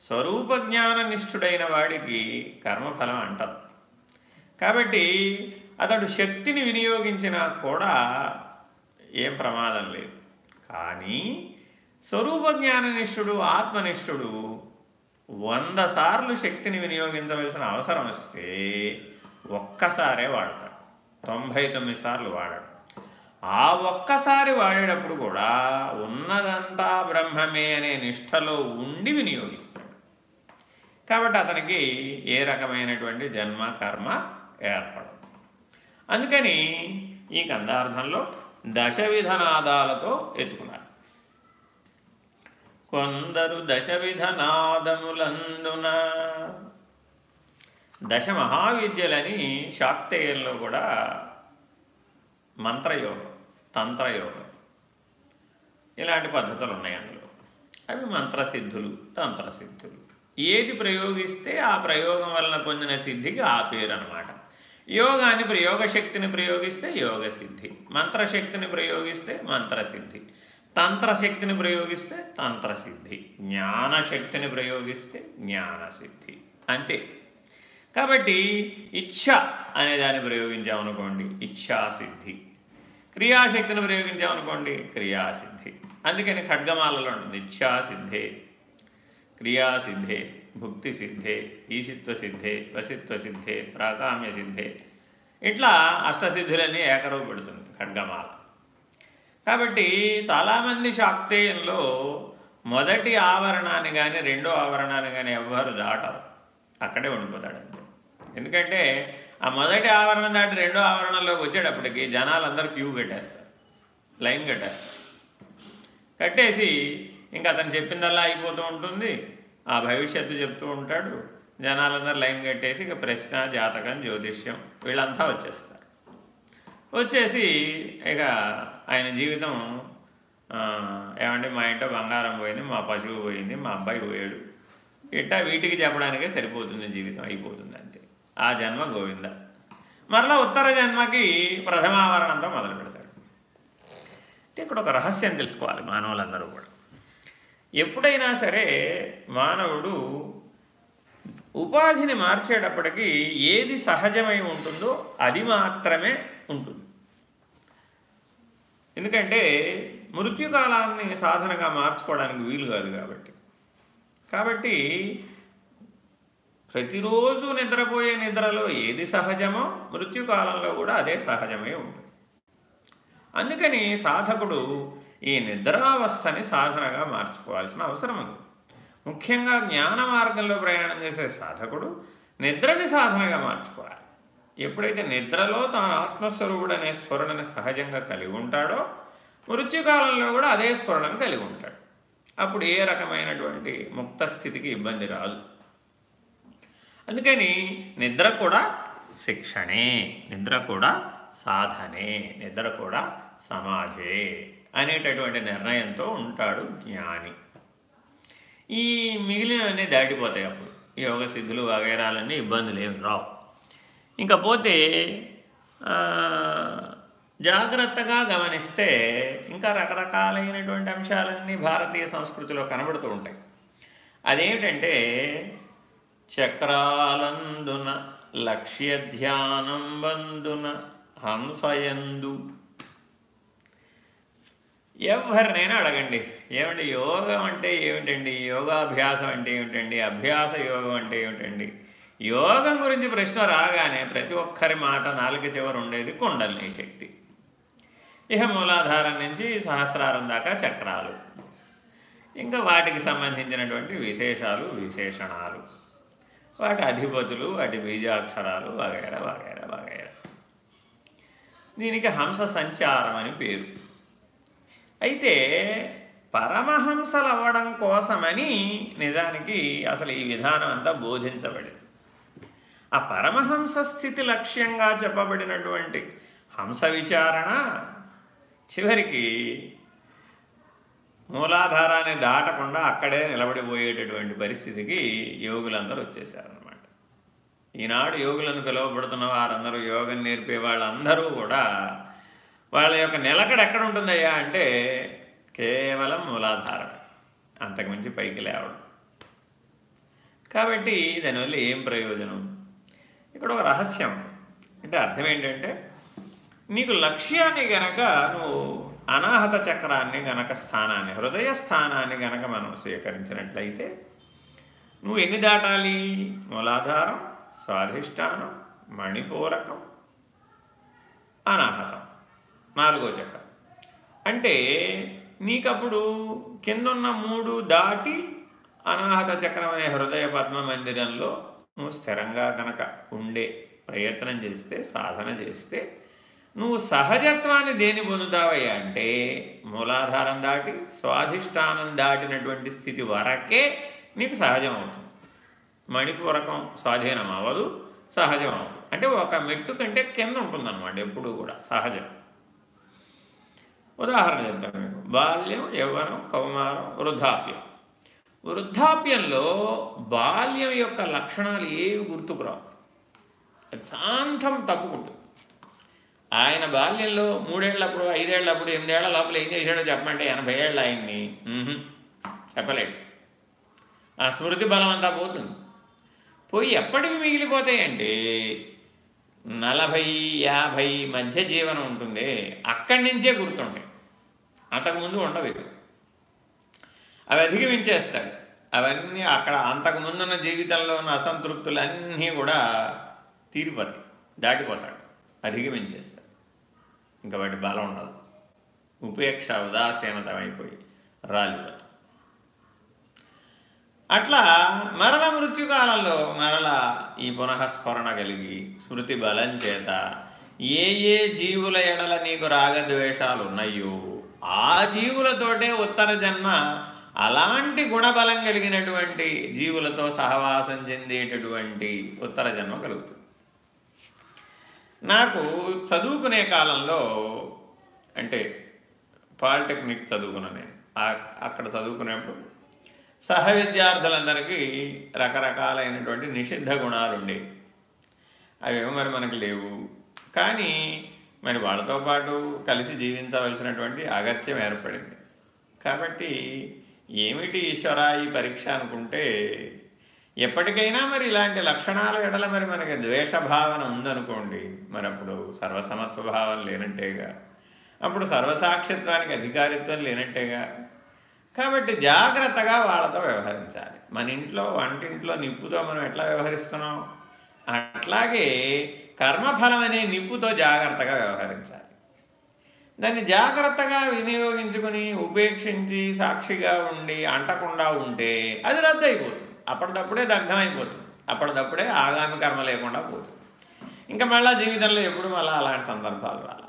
స్వరూప జ్ఞాన నిష్ఠుడైన వాడికి కర్మఫలం అంటదు. కాబట్టి అతడు శక్తిని వినియోగించినా కూడా ఏం ప్రమాదం లేదు. కానీ స్వరూప జ్ఞాననిష్ఠుడు ఆత్మనిష్ఠుడు వంద సార్లు శక్తిని వినియోగించవలసిన అవసరం వస్తే ఒక్కసారే వాడతాడు. తొంభై తొమ్మిది సార్లు వాడాడు. ఆ ఒక్కసారి వాడేటప్పుడు కూడా ఉన్నదంతా బ్రహ్మమే అనే నిష్ఠలో ఉండి వినియోగిస్తాడు. కాబట్టి అతనికి ఏ రకమైనటువంటి జన్మ కర్మ ఏర్పడదు. అందుకని ఈ కందార్థంలో దశ విధనాదాలతో ఎత్తుకున్నారు. కొందరు దశ విధనాదములందున. దశ మహావిద్యలని శాక్తేయంలో కూడా మంత్రయోగం తంత్రయోగం ఇలాంటి పద్ధతులు ఉన్నాయి అందులో. అవి మంత్రసిద్ధులు తంత్రసిద్ధులు. ఏది ప్రయోగిస్తే ఆ ప్రయోగం వలన పొందిన సిద్ధికి ఆ పేరు అనమాట యోగాన్ని ప్రయోగశక్తిని ప్రయోగిస్తే యోగ సిద్ధి మంత్రశక్తిని ప్రయోగిస్తే మంత్రసిద్ధి. తంత్రశక్తిని ప్రయోగిస్తే తంత్రసిద్ధి జ్ఞానశక్తిని ప్రయోగిస్తే జ్ఞానసిద్ధి. అంతే. కాబట్టి ఇచ్ఛ అనే దాన్ని ప్రయోగించామనుకోండి ఇచ్ఛాసిద్ధి. క్రియాశక్తిని ప్రయోగించామనుకోండి క్రియాసిద్ధి. అందుకని ఖడ్గమాలలో ఉంటుంది ఇచ్ఛాసిద్ధే క్రియాసిద్ధే భుక్తి సిద్ధే ఈశిత్వ సిద్ధే వసిత్వ సిద్ధే ప్రాకామ్య సిద్ధే ఇట్లా అష్టసిద్ధులన్నీ ఏకరవు పెడుతుంది ఖడ్గమాల. కాబట్టి చాలామంది శాక్తేయంలో మొదటి ఆవరణాన్ని కానీ రెండో ఆవరణాన్ని కానీ ఎవ్వరు దాటరు. అక్కడే ఉండిపోతాడు అంతే ఎందుకంటే ఆ మొదటి ఆవరణం దాటి రెండో ఆవరణలోకి వచ్చేటప్పటికి జనాలందరూ క్యూ కట్టేస్తారు. లైన్ కట్టేస్తారు. కట్టేసి ఇంకా అతను చెప్పిందల్లా అయిపోతూ ఉంటుంది. ఆ భవిష్యత్తు చెప్తూ ఉంటాడు. జనాలందరూ లైన్ కట్టేసి ఇక ప్రశ్న జాతకం జ్యోతిష్యం వీళ్ళంతా వచ్చేస్తారు. వచ్చేసి ఇక ఆయన జీవితం ఏమంటే మా ఇంట్లో బంగారం పోయింది మా పశువు పోయింది మా అబ్బాయి పోయాడు. ఇట్టా వీటికి చెప్పడానికే సరిపోతుంది జీవితం అయిపోతుంది అంతే. ఆ జన్మ గోవింద. మరలా ఉత్తర జన్మకి ప్రథమావరణంతో మొదలు పెడతాడు. ఇక్కడ ఒక రహస్యం తెలుసుకోవాలి మానవులందరూ కూడా. ఎప్పుడైనా సరే మానవుడు ఉపాధిని మార్చేటప్పటికీ ఏది సహజమై ఉంటుందో అది మాత్రమే ఉంటుంది. ఎందుకంటే మృత్యుకాలాన్ని సాధనగా మార్చుకోవడానికి వీలు కాదు కాబట్టి. కాబట్టి ప్రతిరోజు నిద్రపోయే నిద్రలో ఏది సహజమో మృత్యుకాలంలో కూడా అదే సహజమై ఉంటుంది. అందుకని సాధకుడు ఈ నిద్రావస్థని సాధనగా మార్చుకోవాల్సిన అవసరం ఉంది. ముఖ్యంగా జ్ఞాన మార్గంలో ప్రయాణం చేసే సాధకుడు నిద్రని సాధనగా మార్చుకోవాలి. ఎప్పుడైతే నిద్రలో తాను ఆత్మస్వరూపుడనే స్ఫురణను సహజంగా కలిగి ఉంటాడో మృత్యుకాలంలో కూడా అదే స్ఫురణను కలిగి ఉంటాడు. అప్పుడు ఏ రకమైనటువంటి ముక్త స్థితికి ఇబ్బంది రాదు. అందుకని నిద్ర కూడా శిక్షణే నిద్ర కూడా సాధనే నిద్ర కూడా సమాధే అనేటటువంటి నిర్ణయంతో ఉంటాడు జ్ఞాని. ఈ మిగిలినవన్నీ దాటిపోతాయి అప్పుడు. యోగ సిద్ధులు వగైరాలన్నీ ఇబ్బందులు ఏమి రావు. ఇంకా పోతే జాగ్రత్తగా గమనిస్తే ఇంకా రకరకాలైనటువంటి అంశాలన్నీ భారతీయ సంస్కృతిలో కనబడుతూ ఉంటాయి. అదేమిటంటే చక్రాలందున లక్ష్య ధ్యానం బందున హంసయందు. ఎవరినైనా అడగండి ఏమండి యోగం అంటే ఏమిటండి? యోగాభ్యాసం అంటే ఏమిటండి? అభ్యాస యోగం అంటే ఏమిటండి? యోగం గురించి ప్రశ్న రాగానే ప్రతి ఒక్కరి మాట నాలుక చివర ఉండేది కుండలిని శక్తి. ఇహ మూలాధారం నుంచి సహస్రారం దాకా చక్రాలు. ఇంకా వాటికి సంబంధించినటువంటి విశేషాలు విశేషణాలు. వాటి అధిపతులు వాటి బీజాక్షరాలు వగైరా వగైరా వగైరా. దీనికి హంస సంచారం అని పేరు. అయితే పరమహంసలు అవ్వడం కోసమని నిజానికి అసలు ఈ విధానం అంతా బోధించబడింది. ఆ పరమహంస స్థితి లక్ష్యంగా చెప్పబడినటువంటి హంస విచారణ చివరికి మూలాధారాన్ని దాటకుండా అక్కడే నిలబడిపోయేటటువంటి పరిస్థితికి యోగులందరూ వచ్చేసారనమాట ఈనాడు యోగులను పిలువబడుతున్న వారందరూ యోగం నేర్పే వాళ్ళందరూ కూడా వాళ్ళ యొక్క నిలకడ ఎక్కడ ఉంటుందయ్యా అంటే కేవలం మూలాధారం అంతకుమించి పైకి లేవడం. కాబట్టి దానివల్ల ఏం ప్రయోజనం? ఇక్కడ ఒక రహస్యం. అంటే అర్థం ఏంటంటే నీకు లక్ష్యాన్ని గనక నువ్వు అనాహత చక్రాన్ని గనక స్థానాన్ని హృదయ స్థానాన్ని గనక మనం స్వీకరించినట్లయితే నువ్వు ఎన్ని దాటాలి? మూలాధారం స్వాధిష్టానం మణిపూరకం అనాహతం. నాలుగో చక్రం. అంటే నీకప్పుడు కిందున్న మూడు దాటి అనాహత చక్రం అనే హృదయ పద్మ మందిరంలో నువ్వు స్థిరంగా కనుక ఉండే ప్రయత్నం చేస్తే సాధన చేస్తే నువ్వు సహజత్వాన్ని దేని పొందుతావయ్యా అంటే మూలాధారం దాటి స్వాధిష్టానం దాటినటువంటి స్థితి వరకే నీకు సహజం అవుతుంది మణిపూరకం స్వాధీనం అవ్వదు సహజం అవ్వదు అంటే ఒక మెట్టు కంటే కింద ఉంటుందన్నమాట ఎప్పుడు కూడా సహజం. ఉదాహరణ చెప్తాను మీకు. బాల్యం యవ్వనం కౌమారం వృద్ధాప్యం. వృద్ధాప్యంలో బాల్యం యొక్క లక్షణాలు ఏవి గుర్తుకురావు? అది శాంతం తప్పుకుంటుంది. ఆయన బాల్యంలో మూడేళ్ళప్పుడు ఐదేళ్ళప్పుడు ఎనిమిదేళ్ళ లోపల ఏం చేశాడో చెప్పమంటే ఎనభై ఏళ్ళు ఆయన్ని చెప్పలేడు ఆ స్మృతి బలం అంతా పోతుంది. పోయి ఎప్పటికి మిగిలిపోతాయంటే నలభై యాభై మధ్య జీవనం ఉంటుంది. అక్కడి నుంచే గుర్తుంటాయి. అంతకుముందు ఉండవు ఇవి. అవి అధిగమించేస్తాడు అవన్నీ అక్కడ అంతకుముందున్న జీవితంలో ఉన్న అసంతృప్తులన్నీ కూడా తీరిపోతాయి దాటిపోతాడు అధిగమించేస్తాడు ఇంకా వాటి బలం ఉండదు. ఉపేక్ష ఉదాసీనతమైపోయి రాలిపోతాం అట్లా మరల మృత్యుకాలంలో మరల ఈ పునఃస్మరణ కలిగి స్మృతి బలం చేత ఏ ఏ జీవుల ఎడల నీకు రాగద్వేషాలు ఉన్నాయో ఆ జీవులతోటే ఉత్తర జన్మ అలాంటి గుణబలం కలిగినటువంటి జీవులతో సహవాసం చెందేటటువంటి ఉత్తర జన్మ కలుగుతుంది. నాకు చదువుకునే కాలంలో అంటే పాలిటెక్నిక్ చదువుకున్నా నేను. అక్కడ చదువుకునేప్పుడు సహ విద్యార్థులందరికీ రకరకాలైనటువంటి నిషిద్ధ గుణాలు ఉండేవి. అవేమో మరి మనకు లేవు. కానీ మరి వాళ్ళతో పాటు కలిసి జీవించవలసినటువంటి అగత్యం ఏర్పడింది. కాబట్టి ఏమిటి ఈశ్వర ఈ పరీక్ష అనుకుంటే? ఎప్పటికైనా మరి ఇలాంటి లక్షణాల ఎడల మరి మనకి ద్వేషభావన ఉందనుకోండి. మరి అప్పుడు సర్వసమత్వ భావం లేనట్టేగా. అప్పుడు సర్వసాక్షిత్వానికి అధికారిత్వం లేనట్టేగా. కాబట్టి జాగ్రత్తగా వాళ్ళతో వ్యవహరించాలి. మన ఇంట్లో వంటింట్లో నిప్పుతో మనం ఎట్లా వ్యవహరిస్తున్నాం? అట్లాగే కర్మఫలం అనే నిప్పుతో జాగ్రత్తగా వ్యవహరించాలి. దాన్ని జాగ్రత్తగా వినియోగించుకుని ఉపేక్షించి సాక్షిగా ఉండి అంటకుండా ఉంటే అది రద్దు అయిపోతుంది అప్పటికప్పుడే దగ్ధమైపోతుంది. అయిపోతుంది ఆగామి కర్మ లేకుండా పోతుంది. ఇంకా మళ్ళా జీవితంలో ఎప్పుడు మళ్ళీ అలాంటి సందర్భాలు రాల?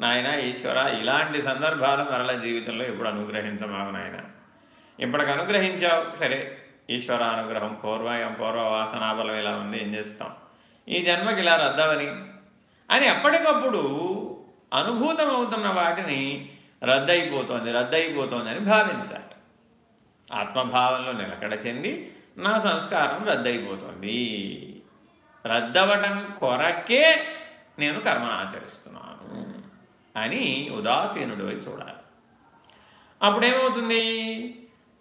నాయన ఈశ్వర ఇలాంటి సందర్భాలు మరలా జీవితంలో ఎప్పుడు అనుగ్రహించమావు నాయన? ఇప్పటికి అనుగ్రహించావు? సరే ఈశ్వర అనుగ్రహం పూర్వం పూర్వ వాసనాబలం ఇలా ఉంది ఏం చేస్తాం? ఈ జన్మకి ఇలా రద్దవని? అని ఎప్పటికప్పుడు అనుభూతమవుతున్న వాటిని రద్దయిపోతోంది రద్దయిపోతోంది అని భావించాలి. ఆత్మభావంలో నిలకడ చెంది నా సంస్కారం రద్దయిపోతుంది. రద్దవటం కొరకే నేను కర్మను ఆచరిస్తున్నాను అని ఉదాసీనుడివై చూడాలి. అప్పుడేమవుతుంది?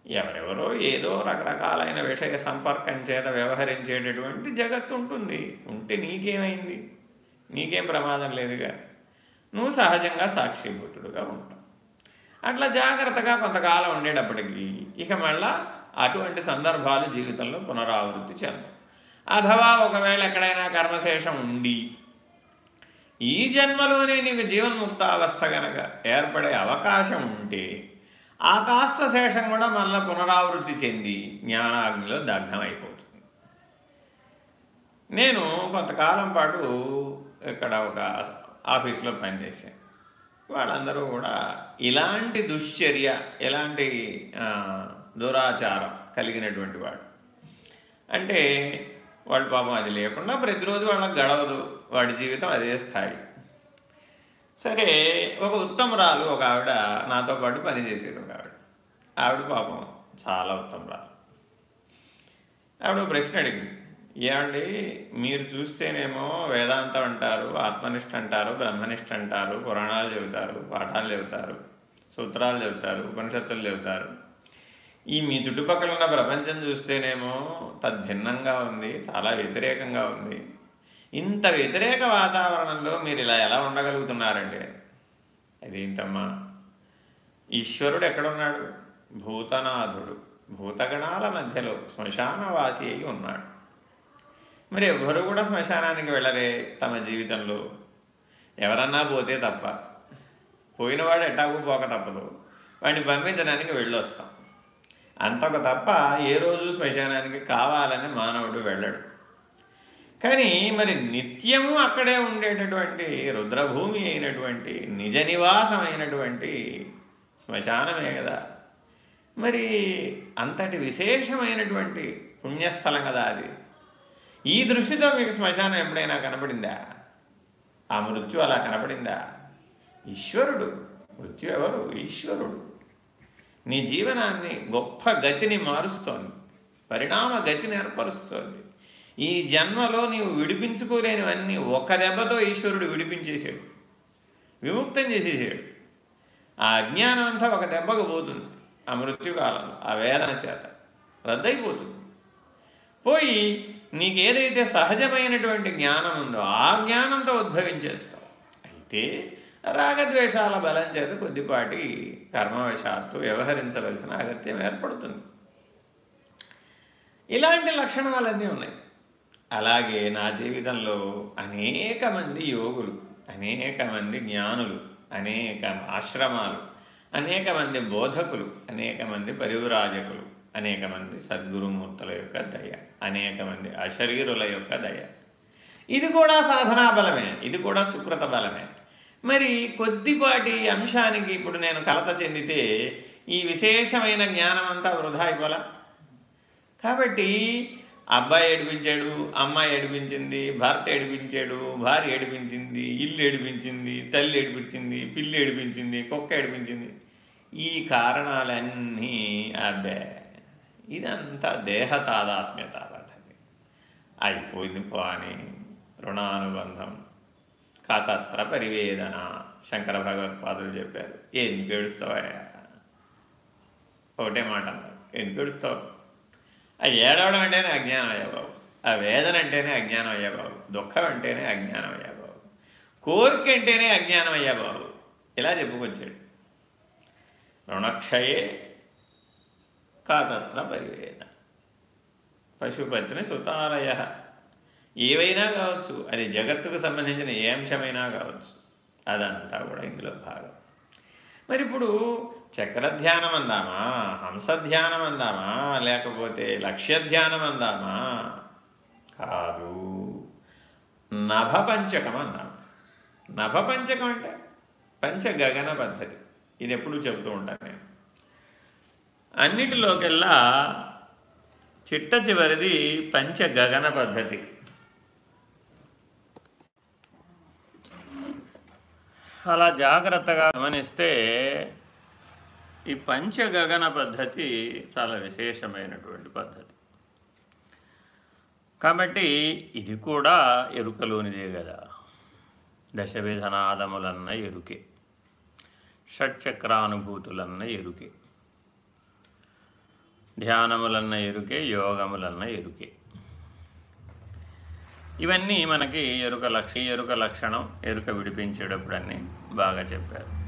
ఎవరెవరో ఏదో రకరకాలైన విషయ సంపర్కం చేత వ్యవహరించేటటువంటి జగత్తు ఉంటుంది. ఉంటే నీకేమైంది? నీకేం ప్రమాదం లేదుగా? నువ్వు సహజంగా సాక్షిభూతుడుగా ఉంటావు. అట్లా జాగ్రత్తగా కొంతకాలం ఉండేటప్పటికీ ఇక మళ్ళా అటువంటి సందర్భాలు జీవితంలో పునరావృత్తి చెందవు. అథవా ఒకవేళ ఎక్కడైనా కర్మశేషం ఉండి ఈ జన్మలోనే నీకు జీవన్ముక్తావస్థ గనక ఏర్పడే అవకాశం ఉంటే ఆ కాస్త శేషం కూడా మళ్ళీ పునరావృత్తి చెంది జ్ఞానాగ్నిలో దగ్ధమైపోతుంది. నేను కొంతకాలం పాటు ఇక్కడ ఒక ఆఫీస్లో పనిచేశాను వాళ్ళందరూ కూడా ఇలాంటి దుశ్చర్య ఎలాంటి దురాచారం కలిగినటువంటి వాడు. అంటే వాడు పాపం అది లేకుండా ప్రతిరోజు వాళ్ళకి గడవదు. వాడి జీవితం అదే స్థాయి. సరే ఒక ఉత్తమరాలు ఒక ఆవిడ నాతో పాటు పనిచేసేది ఒక ఆవిడ. ఆవిడ పాపం చాలా ఉత్తమరాలు. ఆవిడ ఒక ప్రశ్న అడిగింది. ఏమండి మీరు చూస్తేనేమో వేదాంతం అంటారు ఆత్మనిష్ట అంటారు బ్రహ్మనిష్ట అంటారు పురాణాలు చెబుతారు పాఠాలు చెబుతారు సూత్రాలు చెబుతారు ఉపనిషత్తులు చెబుతారు. ఈ మీ చుట్టుపక్కల ఉన్న ప్రపంచం చూస్తేనేమో తద్భిన్నంగా ఉంది చాలా వ్యతిరేకంగా ఉంది. ఇంత వ్యతిరేక వాతావరణంలో మీరు ఇలా ఎలా ఉండగలుగుతున్నారండి? అదేంటమ్మా? ఈశ్వరుడు ఎక్కడున్నాడు? భూతనాథుడు. భూతగణాల మధ్యలో శ్మశానవాసి అయి ఉన్నాడు. మరి ఎవరు కూడా శ్మశానానికి వెళ్ళరే తమ జీవితంలో. ఎవరన్నా పోతే తప్ప. పోయినవాడు ఎటాకు పోక తప్పదు. వాడిని పంపించడానికి వెళ్ళొస్తాం. అంతొక తప్ప ఏ రోజు శ్మశానానికి కావాలని మానవుడు వెళ్ళడు. కానీ మరి నిత్యము అక్కడే ఉండేటటువంటి రుద్రభూమి అయినటువంటి నిజ నివాసమైనటువంటి శ్మశానమే కదా. మరి అంతటి విశేషమైనటువంటి పుణ్యస్థలం కదా అది. ఈ దృష్టితో మీకు శ్మశానం ఎప్పుడైనా కనపడిందా ఆ మృత్యు అలా కనపడిందా ఈశ్వరుడు మృత్యు ఎవరు? ఈశ్వరుడు. నీ జీవనాన్ని గొప్ప గతిని మారుస్తోంది. పరిణామ గతిని ఏర్పరుస్తోంది. ఈ జన్మలో నీవు విడిపించుకోలేనివన్నీ ఒక దెబ్బతో ఈశ్వరుడు విడిపించేశాడు. విముక్తం చేసేసాడు ఆ అజ్ఞానం అంతా ఒక దెబ్బకు పోతుంది. ఆ మృత్యుకాలంలో ఆ వేదన చేత రద్దయిపోతుంది. పోయి నీకు ఏదైతే సహజమైనటువంటి జ్ఞానం ఉందో ఆ జ్ఞానంతో ఉద్భవించేస్తావు. అయితే రాగద్వేషాల బలం చేత కొద్దిపాటి కర్మవశాత్తు వ్యవహరించవలసిన అగత్యం ఏర్పడుతుంది. ఇలాంటి లక్షణాలన్నీ ఉన్నాయి. అలాగే నా జీవితంలో అనేక మంది యోగులు అనేక మంది జ్ఞానులు అనేక ఆశ్రమాలు అనేక మంది బోధకులు అనేక మంది పరివరాజకులు అనేక మంది సద్గురుమూర్తుల యొక్క దయ అనేక మంది అశరీరుల యొక్క దయ. ఇది కూడా సాధనా బలమే ఇది కూడా సుకృత బలమే. మరి కొద్దిపాటి అంశానికి ఇప్పుడు నేను కలత చెందితే ఈ విశేషమైన జ్ఞానం అంతా వృధా అయిపోలా? కాబట్టి అబ్బాయి ఏడిపించాడు అమ్మాయి ఏడిపించింది భర్త ఏడిపించాడు భార్య ఏడిపించింది ఇల్లు ఏడిపించింది తల్లి ఏడిపించింది పిల్లి ఏడిపించింది కుక్క ఏడిపించింది. ఈ కారణాలన్నీ అబ్బే. ఇదంతా దేహ తాదాత్మ్యత పద్ధతి అయిపోయింది పోని రుణానుబంధం. కతత్ర పరివేదన. శంకర భగవత్పాదులు చెప్పారు. ఎన్ని పేడుస్తావయ్యా ఒకటే మాట అన్నారు. ఎన్ని పేడుస్తావు ఆ ఏడవడం అంటేనే అజ్ఞానం అయ్యా బాబు. ఆ వేదన అంటేనే అజ్ఞానం అయ్యా బాబు. దుఃఖం అంటేనే అజ్ఞానం అయ్యా బాబు. కోరిక అంటేనే అజ్ఞానం అయ్యా బాబు. ఇలా చెప్పుకొచ్చాడు. రుణక్షయే కాతత్ర పరివేద పశుపత్ని సుతారయ. ఏవైనా కావచ్చు అది జగత్తుకు సంబంధించిన ఏ అంశమైనా కావచ్చు. అదంతా కూడా ఇందులో భాగం. మరి ఇప్పుడు చక్రధ్యానం అందామా హంస ధ్యానం అందామా లేకపోతే లక్ష్యధ్యానం అందామా కాదు. నభపంచకం అందాం నభపంచకం అంటే పంచగగన పద్ధతి. ఇది ఎప్పుడు చెబుతూ ఉంటాను నేను. అన్నిటిలోకెల్లా చిట్ట చివరిది పంచగగన పద్ధతి. అలా జాగ్రత్తగా గమనిస్తే ఈ పంచగగన పద్ధతి చాలా విశేషమైనటువంటి పద్ధతి. కాబట్టి ఇది కూడా ఎరుకలోనిదే కదా దశవిధనాదములన్న ఎరుకే. షట్చక్రానుభూతులన్న ఎరుకే. ధ్యానములన్న ఎరుకే యోగములన్న ఎరుకే. ఇవన్నీ మనకి ఎరుక లక్ష ఎరుక లక్షణం ఎరుక విడిపించేటప్పుడన్నీ బాగా చెప్పారు.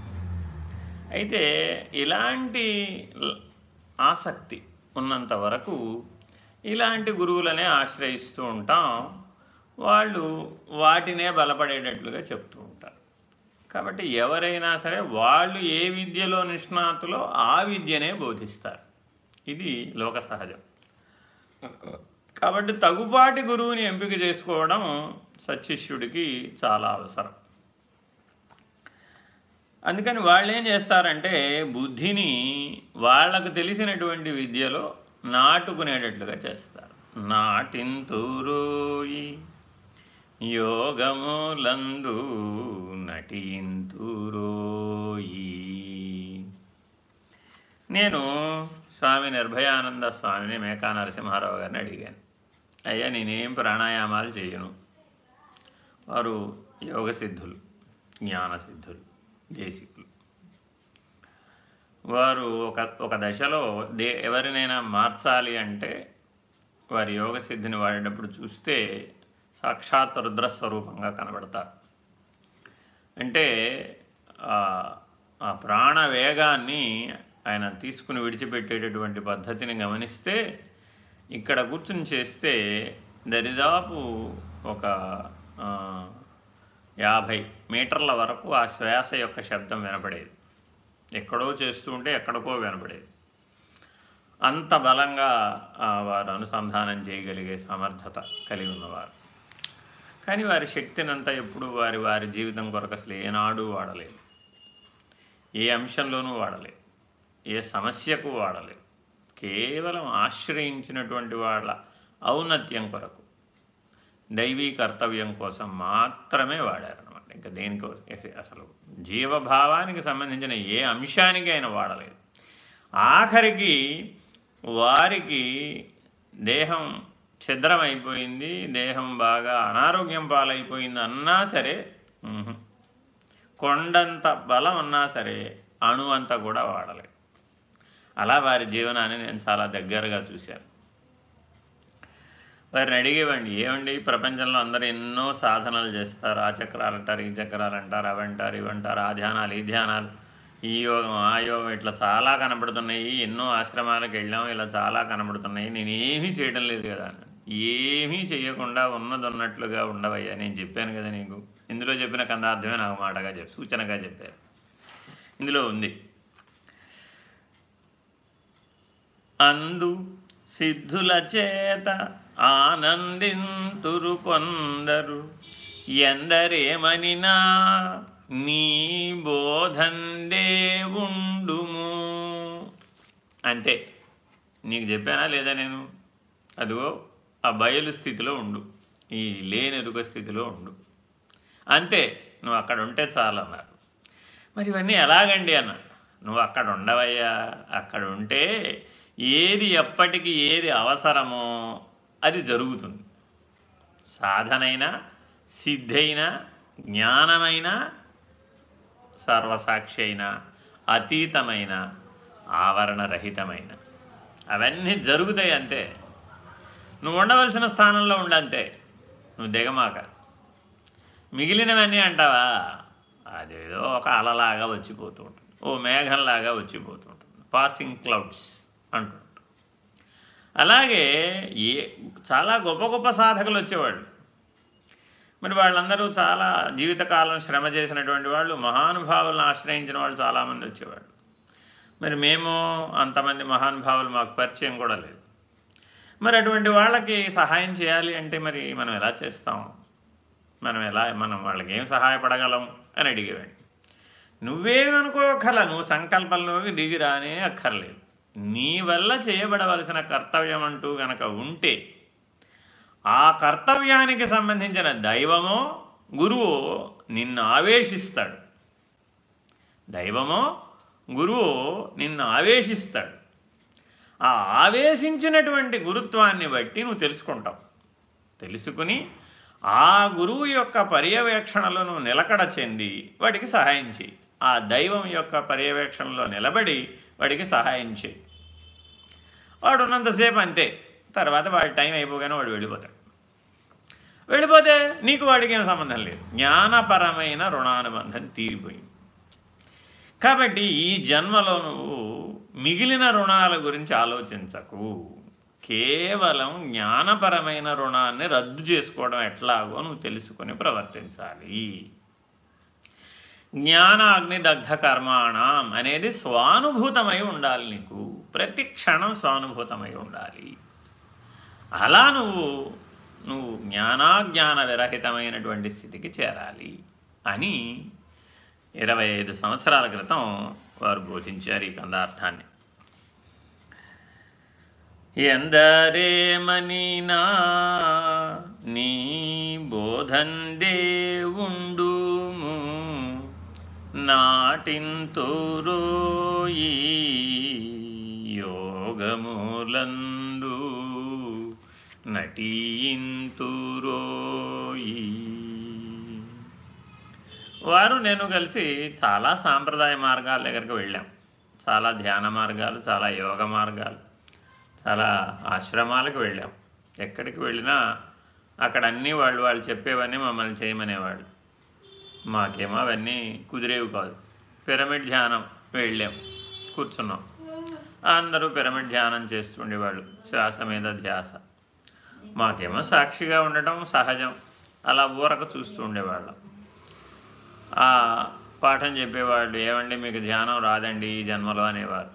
అయితే ఇలాంటి ఆసక్తి ఉన్నంత వరకు ఇలాంటి గురువులనే ఆశ్రయిస్తూ ఉంటాం. వాళ్ళు వాటినే బలపడేటట్లుగా చెప్తూ ఉంటారు. కాబట్టి ఎవరైనా సరే వాళ్ళు ఏ విద్యలో నిష్ణాతులో ఆ విద్యనే బోధిస్తారు. ఇది లోక సహజం. కాబట్టి తగుపాటి గురువుని ఎంపిక చేసుకోవడం సత్శిష్యుడికి చాలా అవసరం. అందుకని వాళ్ళు ఏం చేస్తారంటే బుద్ధిని వాళ్ళకు తెలిసినటువంటి విద్యలో నాటుకునేటట్లుగా చేస్తారు. నాటింతురోయి యోగములందు నటింతురోయి. నేను స్వామి నిర్భయానంద స్వామిని మేకా నరసింహారావు గారిని అడిగాను. అయ్యా నేనేం ప్రాణాయామాలు చేయను. వారు యోగసిద్ధులు జ్ఞానసిద్ధులు దేశికులు. వారు ఒక ఒక దశలో దే ఎవరినైనా మార్చాలి అంటే వారి యోగసిద్ధిని వాడేటప్పుడు చూస్తే సాక్షాత్ రుద్రస్వరూపంగా కనబడతారు. అంటే ఆ ప్రాణ వేగాన్ని ఆయన తీసుకుని విడిచిపెట్టేటటువంటి పద్ధతిని గమనిస్తే ఇక్కడ కూర్చుని చేస్తే దరిదాపు ఒక యాభై మీటర్ల వరకు ఆ శ్వాస యొక్క శబ్దం వినపడేది. ఎక్కడో చేస్తూ ఉంటే ఎక్కడికో వినపడేది. అంత బలంగా వారు అనుసంధానం చేయగలిగే సమర్థత కలిగి ఉన్నవారు. కానీ వారి శక్తినంతా ఎప్పుడు వారి వారి జీవితం కొరకు అసలు ఏనాడు వాడలేదు. ఏ అంశంలోనూ వాడలేదు. ఏ సమస్యకు వాడలేదు. కేవలం ఆశ్రయించినటువంటి వాళ్ళ ఔన్నత్యం కొరకు దైవీ కర్తవ్యం కోసం మాత్రమే వాడారనమాట ఇంకా దేనికోసం అసలు జీవభావానికి సంబంధించిన ఏ అంశానికి ఆయన వాడలేదు. ఆఖరికి వారికి దేహం ఛిద్రమైపోయింది దేహం బాగా అనారోగ్యం పాలైపోయింది అన్నా సరే కొండంత బలం ఉన్నా సరే అణువంతా కూడా వాడలేదు. అలా వారి జీవనాన్ని నేను చాలా దగ్గరగా చూశాను. వారిని అడిగేవండి ఏమండి ప్రపంచంలో అందరూ ఎన్నో సాధనలు చేస్తారు? ఆ చక్రాలు అంటారు ఈ చక్రాలు అంటారు అవంటారు ఇవంటారు ఆ ధ్యానాలు ఈ ధ్యానాలు ఈ యోగం ఆ యోగం ఇట్లా చాలా కనబడుతున్నాయి ఎన్నో ఆశ్రమాలకు వెళ్ళాము ఇలా చాలా కనబడుతున్నాయి నేను ఏమీ చేయడం లేదు కదా ఏమీ చేయకుండా ఉన్నది ఉన్నట్లుగా ఉండవయ్యా నేను చెప్పాను కదా నీకు. ఇందులో చెప్పిన కందార్థమే నాకు మాటగా చెప్పి సూచనగా చెప్పారు. ఇందులో ఉంది అందు సిద్ధుల చేత ఆనందింతురు కొందరు. ఎందరేమనినా నీ బోధందే ఉండుము. అంతే. నీకు చెప్పానా లేదా నేను? అదిగో ఆ బయలు స్థితిలో ఉండు. ఈ లేనెరుక స్థితిలో ఉండు. అంతే. నువ్వు అక్కడ ఉంటే చాలన్నారు మరి ఇవన్నీ ఎలాగండి అన్న నువ్వు అక్కడ ఉండవయ్యా. అక్కడ ఉంటే ఏది ఎప్పటికీ ఏది అవసరమో అది జరుగుతుంది. సాధనైన సిద్ధైన జ్ఞానమైన సర్వసాక్షి అయిన అతీతమైన ఆవరణరహితమైన అవన్నీ జరుగుతాయి అంతే. నువ్వు ఉండవలసిన స్థానంలో ఉండంతే నువ్వు దిగమాక. మిగిలినవన్నీ అంటావా? అదేదో ఒక అలలాగా వచ్చిపోతూ ఉంటుంది. ఓ మేఘంలాగా వచ్చిపోతూ ఉంటుంది. పాసింగ్ క్లౌడ్స్ అంటుంటారు. అలాగే ఏ చాలా గొప్ప గొప్ప సాధకులు వచ్చేవాళ్ళు. మరి వాళ్ళందరూ చాలా జీవితకాలం శ్రమ చేసినటువంటి వాళ్ళు మహానుభావులను ఆశ్రయించిన వాళ్ళు చాలామంది వచ్చేవాళ్ళు. మరి మేము అంతమంది మహానుభావులు మాకు పరిచయం కూడా లేదు. మరి అటువంటి వాళ్ళకి సహాయం చేయాలి అంటే మరి మనం ఎలా చేస్తాం? మనం ఎలా మనం వాళ్ళకి ఏం సహాయపడగలం అని అడిగేవాడి నువ్వేమనుకోకల నువ్వు సంకల్పంలోకి దిగిరానే అక్కర్లేదు. నీ వల్ల చేయబడవలసిన కర్తవ్యం అంటూ గనక ఉంటే ఆ కర్తవ్యానికి సంబంధించిన దైవమో గురువు నిన్ను ఆవేశిస్తాడు. దైవమో గురువు నిన్ను ఆవేశిస్తాడు. ఆ ఆవేశించినటువంటి గురుత్వాన్ని బట్టి నువ్వు తెలుసుకుంటావు. తెలుసుకుని ఆ గురువు యొక్క పర్యవేక్షణలో నువ్వు నిలకడ చెంది వాటికి సహాయం చేయి ఆ దైవం యొక్క పర్యవేక్షణలో నిలబడి వాడికి సహాయం చేయి. వాడు ఉన్నంతసేపు అంతే. తర్వాత వాడి టైం అయిపోగానే వాడు వెళ్ళిపోతాడు. వెళ్ళిపోతే నీకు వాడికి ఏం సంబంధం లేదు. జ్ఞానపరమైన రుణానుబంధం తీరిపోయింది. కాబట్టి ఈ జన్మలో నువ్వు మిగిలిన రుణాల గురించి ఆలోచించకు. కేవలం జ్ఞానపరమైన రుణాన్ని రద్దు చేసుకోవడం ఎట్లాగో నువ్వు తెలుసుకొని ప్రవర్తించాలి. జ్ఞానాగ్ని దగ్ధ కర్మాణం అనేది స్వానుభూతమై ఉండాలి నీకు. ప్రతి క్షణం స్వానుభూతమై ఉండాలి. అలా నువ్వు నువ్వు జ్ఞానాజ్ఞాన విరహితమైనటువంటి స్థితికి చేరాలి అని ఇరవై ఐదు సంవత్సరాల క్రితం వారు బోధించారు ఈ కందార్థాన్ని. ఎందరేమనినా నీ బోధందే ఉండు నాటింతురోయి యోగములందు. నటీంతురోయి వారు నేను కలిసి చాలా సాంప్రదాయ మార్గాల దగ్గరికి వెళ్ళాం. చాలా ధ్యాన మార్గాలు చాలా యోగ మార్గాలు చాలా ఆశ్రమాలకు వెళ్ళాం. ఎక్కడికి వెళ్ళినా అక్కడ అన్నీ వాళ్ళు వాళ్ళు చెప్పేవన్నీ మమ్మల్ని చేయమనేవాళ్ళు. మాకేమో అవన్నీ కుదిరేవి కాదు. పిరమిడ్ ధ్యానం వెళ్ళాం కూర్చున్నాం. అందరూ పిరమిడ్ ధ్యానం చేస్తుండేవాళ్ళు శ్వాస మీద ధ్యాస. మాకేమో సాక్షిగా ఉండటం సహజం అలా ఊరక చూస్తూ ఉండేవాళ్ళం. ఆ పాఠం చెప్పేవాళ్ళు ఏమండి మీకు ధ్యానం రాదండి ఈ జన్మలో? అనేవారు.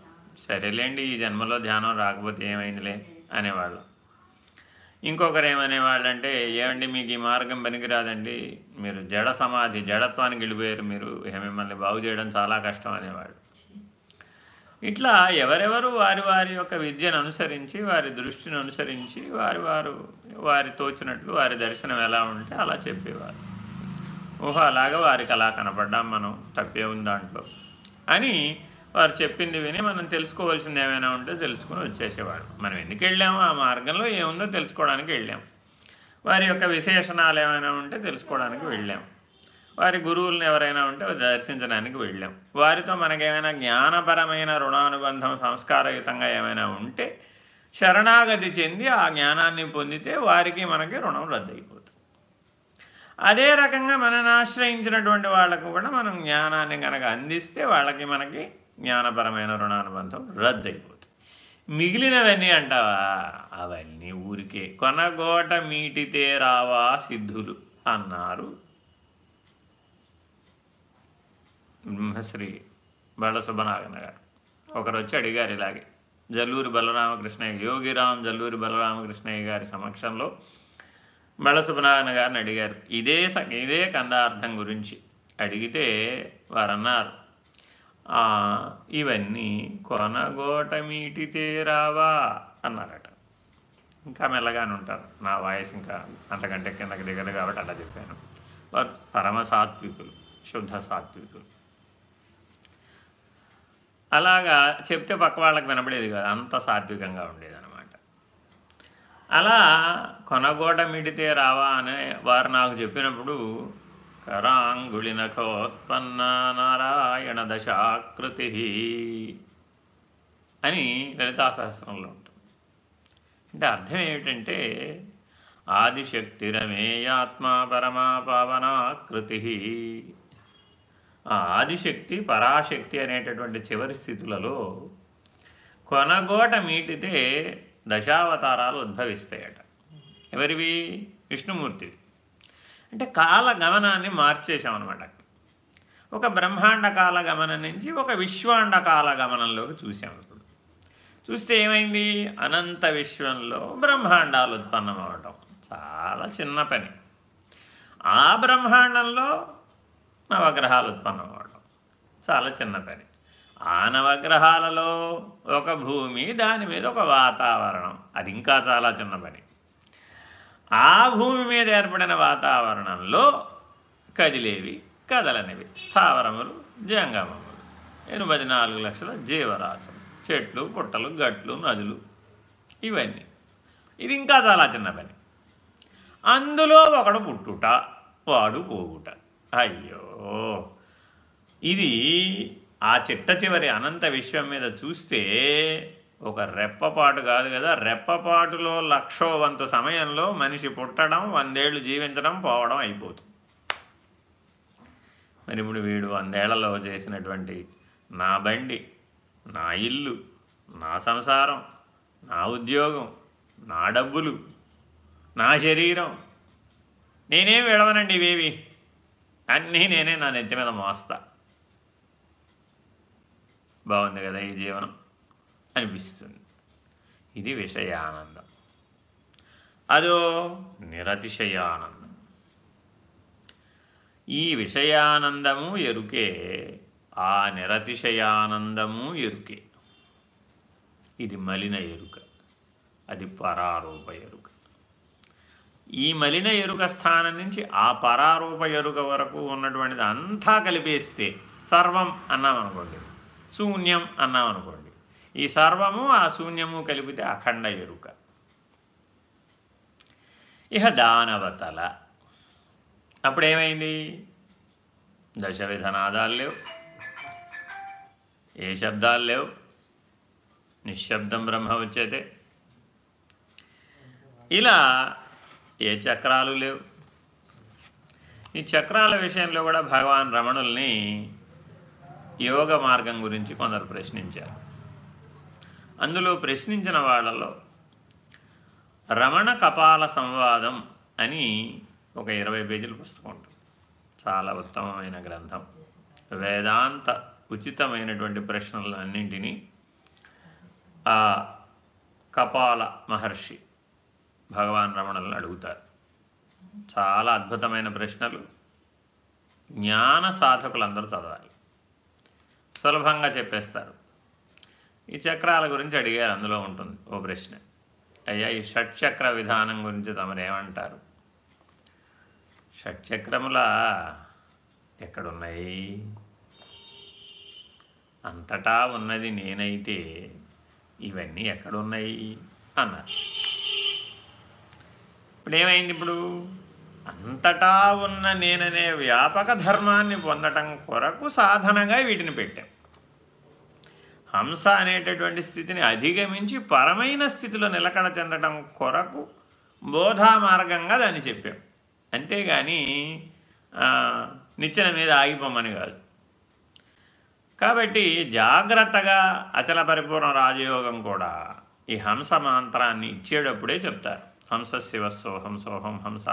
సరేలేండి ఈ జన్మలో ధ్యానం రాకపోతే ఏమైందిలే? అనేవాళ్ళం. ఇంకొకరు ఏమనేవాళ్ళంటే ఏమండి మీకు ఈ మార్గం పనికిరాదండి మీరు జడ సమాధి జడత్వానికి వెళ్ళిపోయారు మీరు మిమ్మల్ని బాగు చేయడం చాలా కష్టం అనేవాళ్ళు. ఇట్లా ఎవరెవరు వారి వారి యొక్క విద్యను అనుసరించి వారి దృష్టిని అనుసరించి వారి వారు వారి తోచినట్లు వారి దర్శనం ఎలా ఉంటే అలా చెప్పేవారు. ఓహో అలాగా వారికి అలా కనపడ్డాం మనం తప్పే ఉంది దాంట్లో అని వారు చెప్పింది విని మనం తెలుసుకోవాల్సింది ఏమైనా ఉంటే తెలుసుకుని వచ్చేసేవాడు మనం ఎందుకు వెళ్ళాము? ఆ మార్గంలో ఏముందో తెలుసుకోవడానికి వెళ్ళాం. వారి యొక్క విశేషణాలు ఏమైనా ఉంటే తెలుసుకోవడానికి వెళ్ళాం. వారి గురువులను ఎవరైనా ఉంటే దర్శించడానికి వెళ్ళాం. వారితో మనకేమైనా జ్ఞానపరమైన రుణానుబంధం సంస్కారయుతంగా ఏమైనా ఉంటే శరణాగతి చెంది ఆ జ్ఞానాన్ని పొందితే వారికి మనకి రుణం రద్దయిపోతుంది. అదే రకంగా మనని ఆశ్రయించినటువంటి వాళ్ళకు కూడా మనం జ్ఞానాన్ని కనుక అందిస్తే వాళ్ళకి మనకి జ్ఞానపరమైన రుణానుబంధం రద్దయిపోతుంది. మిగిలినవన్నీ అంటావా? అవన్నీ ఊరికే. కొనగోట మీటితే రావా సిద్ధులు అన్నారు బ్రహ్మశ్రీ బాలసుబ్బనాగన్న గారు. ఒకరు వచ్చి అడిగారు ఇలాగే. జల్లూరి బలరామకృష్ణయ్య యోగిరామ్ జల్లూరి బలరామకృష్ణయ్య గారి సమక్షంలో బళసుబ్బనారాయణ గారిని అడిగారు. ఇదే ఇదే కందార్థం గురించి అడిగితే వారన్నారు. ఇవన్నీ కొనగోట మీటితే రావా అన్నారట. ఇంకా మెల్లగానే ఉంటారు. నా వాయిస్ ఇంకా అంతకంటే కిందకి దిగదు కాబట్టి అలా చెప్పాను. వారు పరమ సాత్వికులు శుద్ధ సాత్వికులు. అలాగా చెప్తే పక్క వాళ్ళకి వినపడేది కాదు. అంత సాత్వికంగా ఉండేది అనమాట అలా కొనగోట మిడితే రావా అనే వారు నాకు చెప్పినప్పుడు కరాంగుళినఖోత్పన్నా నారాయణ దశాకృతి అని లలితా సహస్రంలో ఉంటుంది. అంటే అర్థం ఏమిటంటే ఆదిశక్తిరమేయాత్మా పరమా పావనాకృతి. ఆ ఆదిశక్తి పరాశక్తి అనేటటువంటి చివరి స్థితులలో కొనగోట మీటితే దశావతారాలు ఉద్భవిస్తాయట. ఎవరివి? విష్ణుమూర్తివి. అంటే కాల గమనాన్ని మార్చేసామన్నమాట ఒక బ్రహ్మాండ కాల గమనం నుంచి ఒక విశ్వాండ కాల గమనంలోకి చూసాము ఇప్పుడు చూస్తే ఏమైంది? అనంత విశ్వంలో బ్రహ్మాండాలు ఉత్పన్నం అవటం చాలా చిన్న పని. ఆ బ్రహ్మాండంలో నవగ్రహాలు ఉత్పన్నం అవడం చాలా చిన్న పని. ఆ నవగ్రహాలలో ఒక భూమి దాని మీద ఒక వాతావరణం. అది ఇంకా చాలా చిన్న పని. ఆ భూమి మీద ఏర్పడిన వాతావరణంలో కదిలేవి కదలనివి. స్థావరములు జంగమములు. ఎనభై నాలుగు లక్షల జీవరాశులు. చెట్లు పుట్టలు గట్లు నదులు. ఇవన్నీ. ఇది ఇంకా చాలా చిన్న పని అందులో ఒకడు పుట్టుట వాడు పోగుట. అయ్యో! ఇది ఆ చిట్ట చివరి అనంత విశ్వం మీద చూస్తే ఒక రెప్పపాటు కాదు కదా రెప్పపాటులో లక్షో వంతు సమయంలో మనిషి పుట్టడం వందేళ్ళు జీవించడం పోవడం అయిపోతుంది. మరి ఇప్పుడు వీడు వందేళ్ళలో చేసినటువంటి నా బండి నా ఇల్లు నా సంసారం నా ఉద్యోగం నా డబ్బులు నా శరీరం నేనేం విడవనండి ఇవేవి? అన్నీ నేనే నా నెత్తి మీద మోస్తా. బాగుంది కదా ఈ జీవనం. అనిపిస్తుంది. ఇది విషయానందం. అదో నిరతిశయానందం. ఈ విషయానందము ఎరుకే ఆ నిరతిశయానందము ఎరుకే. ఇది మలిన ఎరుక అది పరారూప ఎరుక. ఈ మలిన ఎరుక స్థానం నుంచి ఆ పరారూప ఎరుక వరకు ఉన్నటువంటిది అంతా కలిపేస్తే సర్వం అన్నాం అనుకోండి శూన్యం అన్నాం అనుకోండి ఈ సర్వము ఆ శూన్యము కలిపితే అఖండ ఎరుక. ఇహ దానవతల. అప్పుడేమైంది? దశ విధనాదాలు లేవు. ఏ శబ్దాలు లేవు. నిశ్శబ్దం బ్రహ్మ వచ్చేతే ఇలా ఏ చక్రాలు లేవు. ఈ చక్రాల విషయంలో కూడా భగవాన్ రమణుల్ని యోగ మార్గం గురించి కొందరు ప్రశ్నించారు. అందులో ప్రశ్నించిన వాళ్ళలో రమణ కపాల సంవాదం అని ఒక ఇరవై పేజీల పుస్తకం ఉంటుంది. చాలా ఉత్తమమైన గ్రంథం. వేదాంత ఉచితమైనటువంటి ప్రశ్నలన్నింటినీ ఆ కపాల మహర్షి భగవాన్ రమణలను అడుగుతారు. చాలా అద్భుతమైన ప్రశ్నలు. జ్ఞాన సాధకులందరూ చదవాలి. సులభంగా చెప్పేస్తారు. ఈ చక్రాల గురించి అడిగారు. అందులో ఉంటుంది ఓ ప్రశ్న. అయ్యా ఈ షట్చక్ర విధానం గురించి తమరేమంటారు షట్చక్రముల ఎక్కడున్నాయి? అంతటా ఉన్నది నేనైతే ఇవన్నీ ఎక్కడున్నాయి? అన్నారు. ఇప్పుడు ఏమైంది ఇప్పుడు? అంతటా ఉన్న నేననే వ్యాపక ధర్మాన్ని పొందటం కొరకు సాధనగా వీటిని పెట్టాం. హంస అనేటటువంటి స్థితిని అధిగమించి పరమైన స్థితిలో నిలకడ చెందడం కొరకు బోధా మార్గంగా దాన్ని చెప్పాం. అంతేగాని నిచ్చెన మీద ఆగిపోమని కాదు. కాబట్టి జాగ్రత్తగా అచల పరిపూర్ణ రాజయోగం కూడా ఈ హంస మంత్రాన్ని ఇచ్చేటప్పుడే చెప్తారు. హంస శివ సోహం సోహం హంస.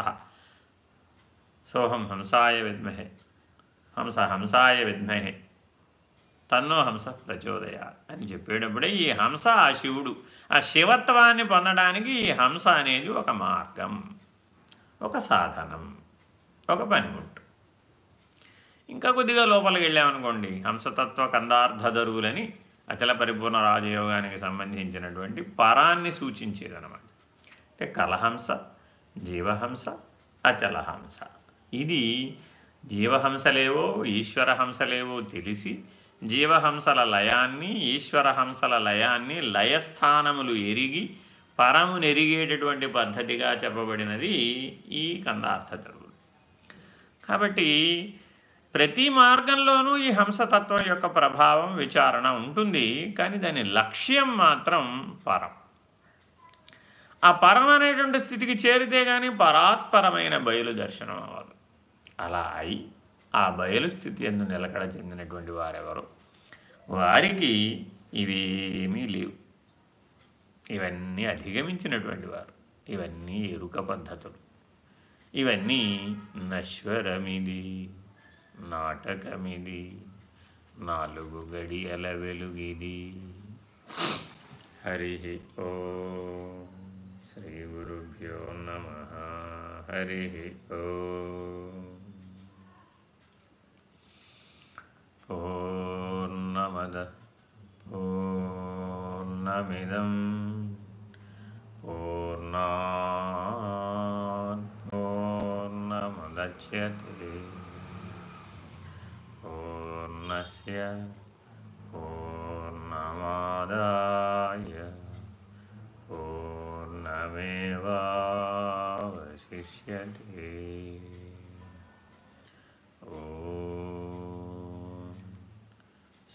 సోహం హంసాయ విద్మహే. హంస హంసాయ విద్మహే. తన్నో హంస ప్రచోదయ అని చెప్పేటప్పుడే ఈ హంస ఆ శివుడు ఆ శివత్వాన్ని పొందడానికి ఈ హంస అనేది ఒక మార్గం ఒక సాధనం ఒక పనిముట్టు. ఇంకా కొద్దిగా లోపలికి వెళ్ళామనుకోండి హంసతత్వ కందార్థధరువులని అచల పరిపూర్ణ రాజయోగానికి సంబంధించినటువంటి పరాన్ని సూచించేదనమాట అంటే కలహంస జీవహంస అచలహంస. ఇది జీవహంసలేవో ఈశ్వరహంసలేవో తెలిసి జీవహంసల లయాన్ని ఈశ్వరహంసల లయాన్ని లయస్థానములు ఎరిగి పరమునెరిగేటటువంటి పద్ధతిగా చెప్పబడినది ఈ కందార్థతరువులు కాబట్టి ప్రతి మార్గంలోనూ ఈ హంసతత్వం యొక్క ప్రభావం విచారణ ఉంటుంది. కానీ దాని లక్ష్యం మాత్రం పరం. ఆ పరం అనేటువంటి స్థితికి చేరితే కానీ పరాత్పరమైన బయలు దర్శనం అవ్వదు. అలా అయి ఆ బయలు స్థితి ఎందు నిలకడ చెందినటువంటి వారెవరు? వారికి ఇవేమీ లేవు. ఇవన్నీ అధిగమించినటువంటి వారు. ఇవన్నీ ఎరుక పద్ధతులు. ఇవన్నీ నశ్వరమిది నాటకమిది నాలుగు గడియల వెలుగిది. హరి ఓ శ్రీ గురుభ్యో నమ. హరి ఓ. पूर्णमदः पूर्णमिदं पूर्णात् पूर्णमुदच्यते पूर्णस्य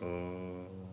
హరి ఓ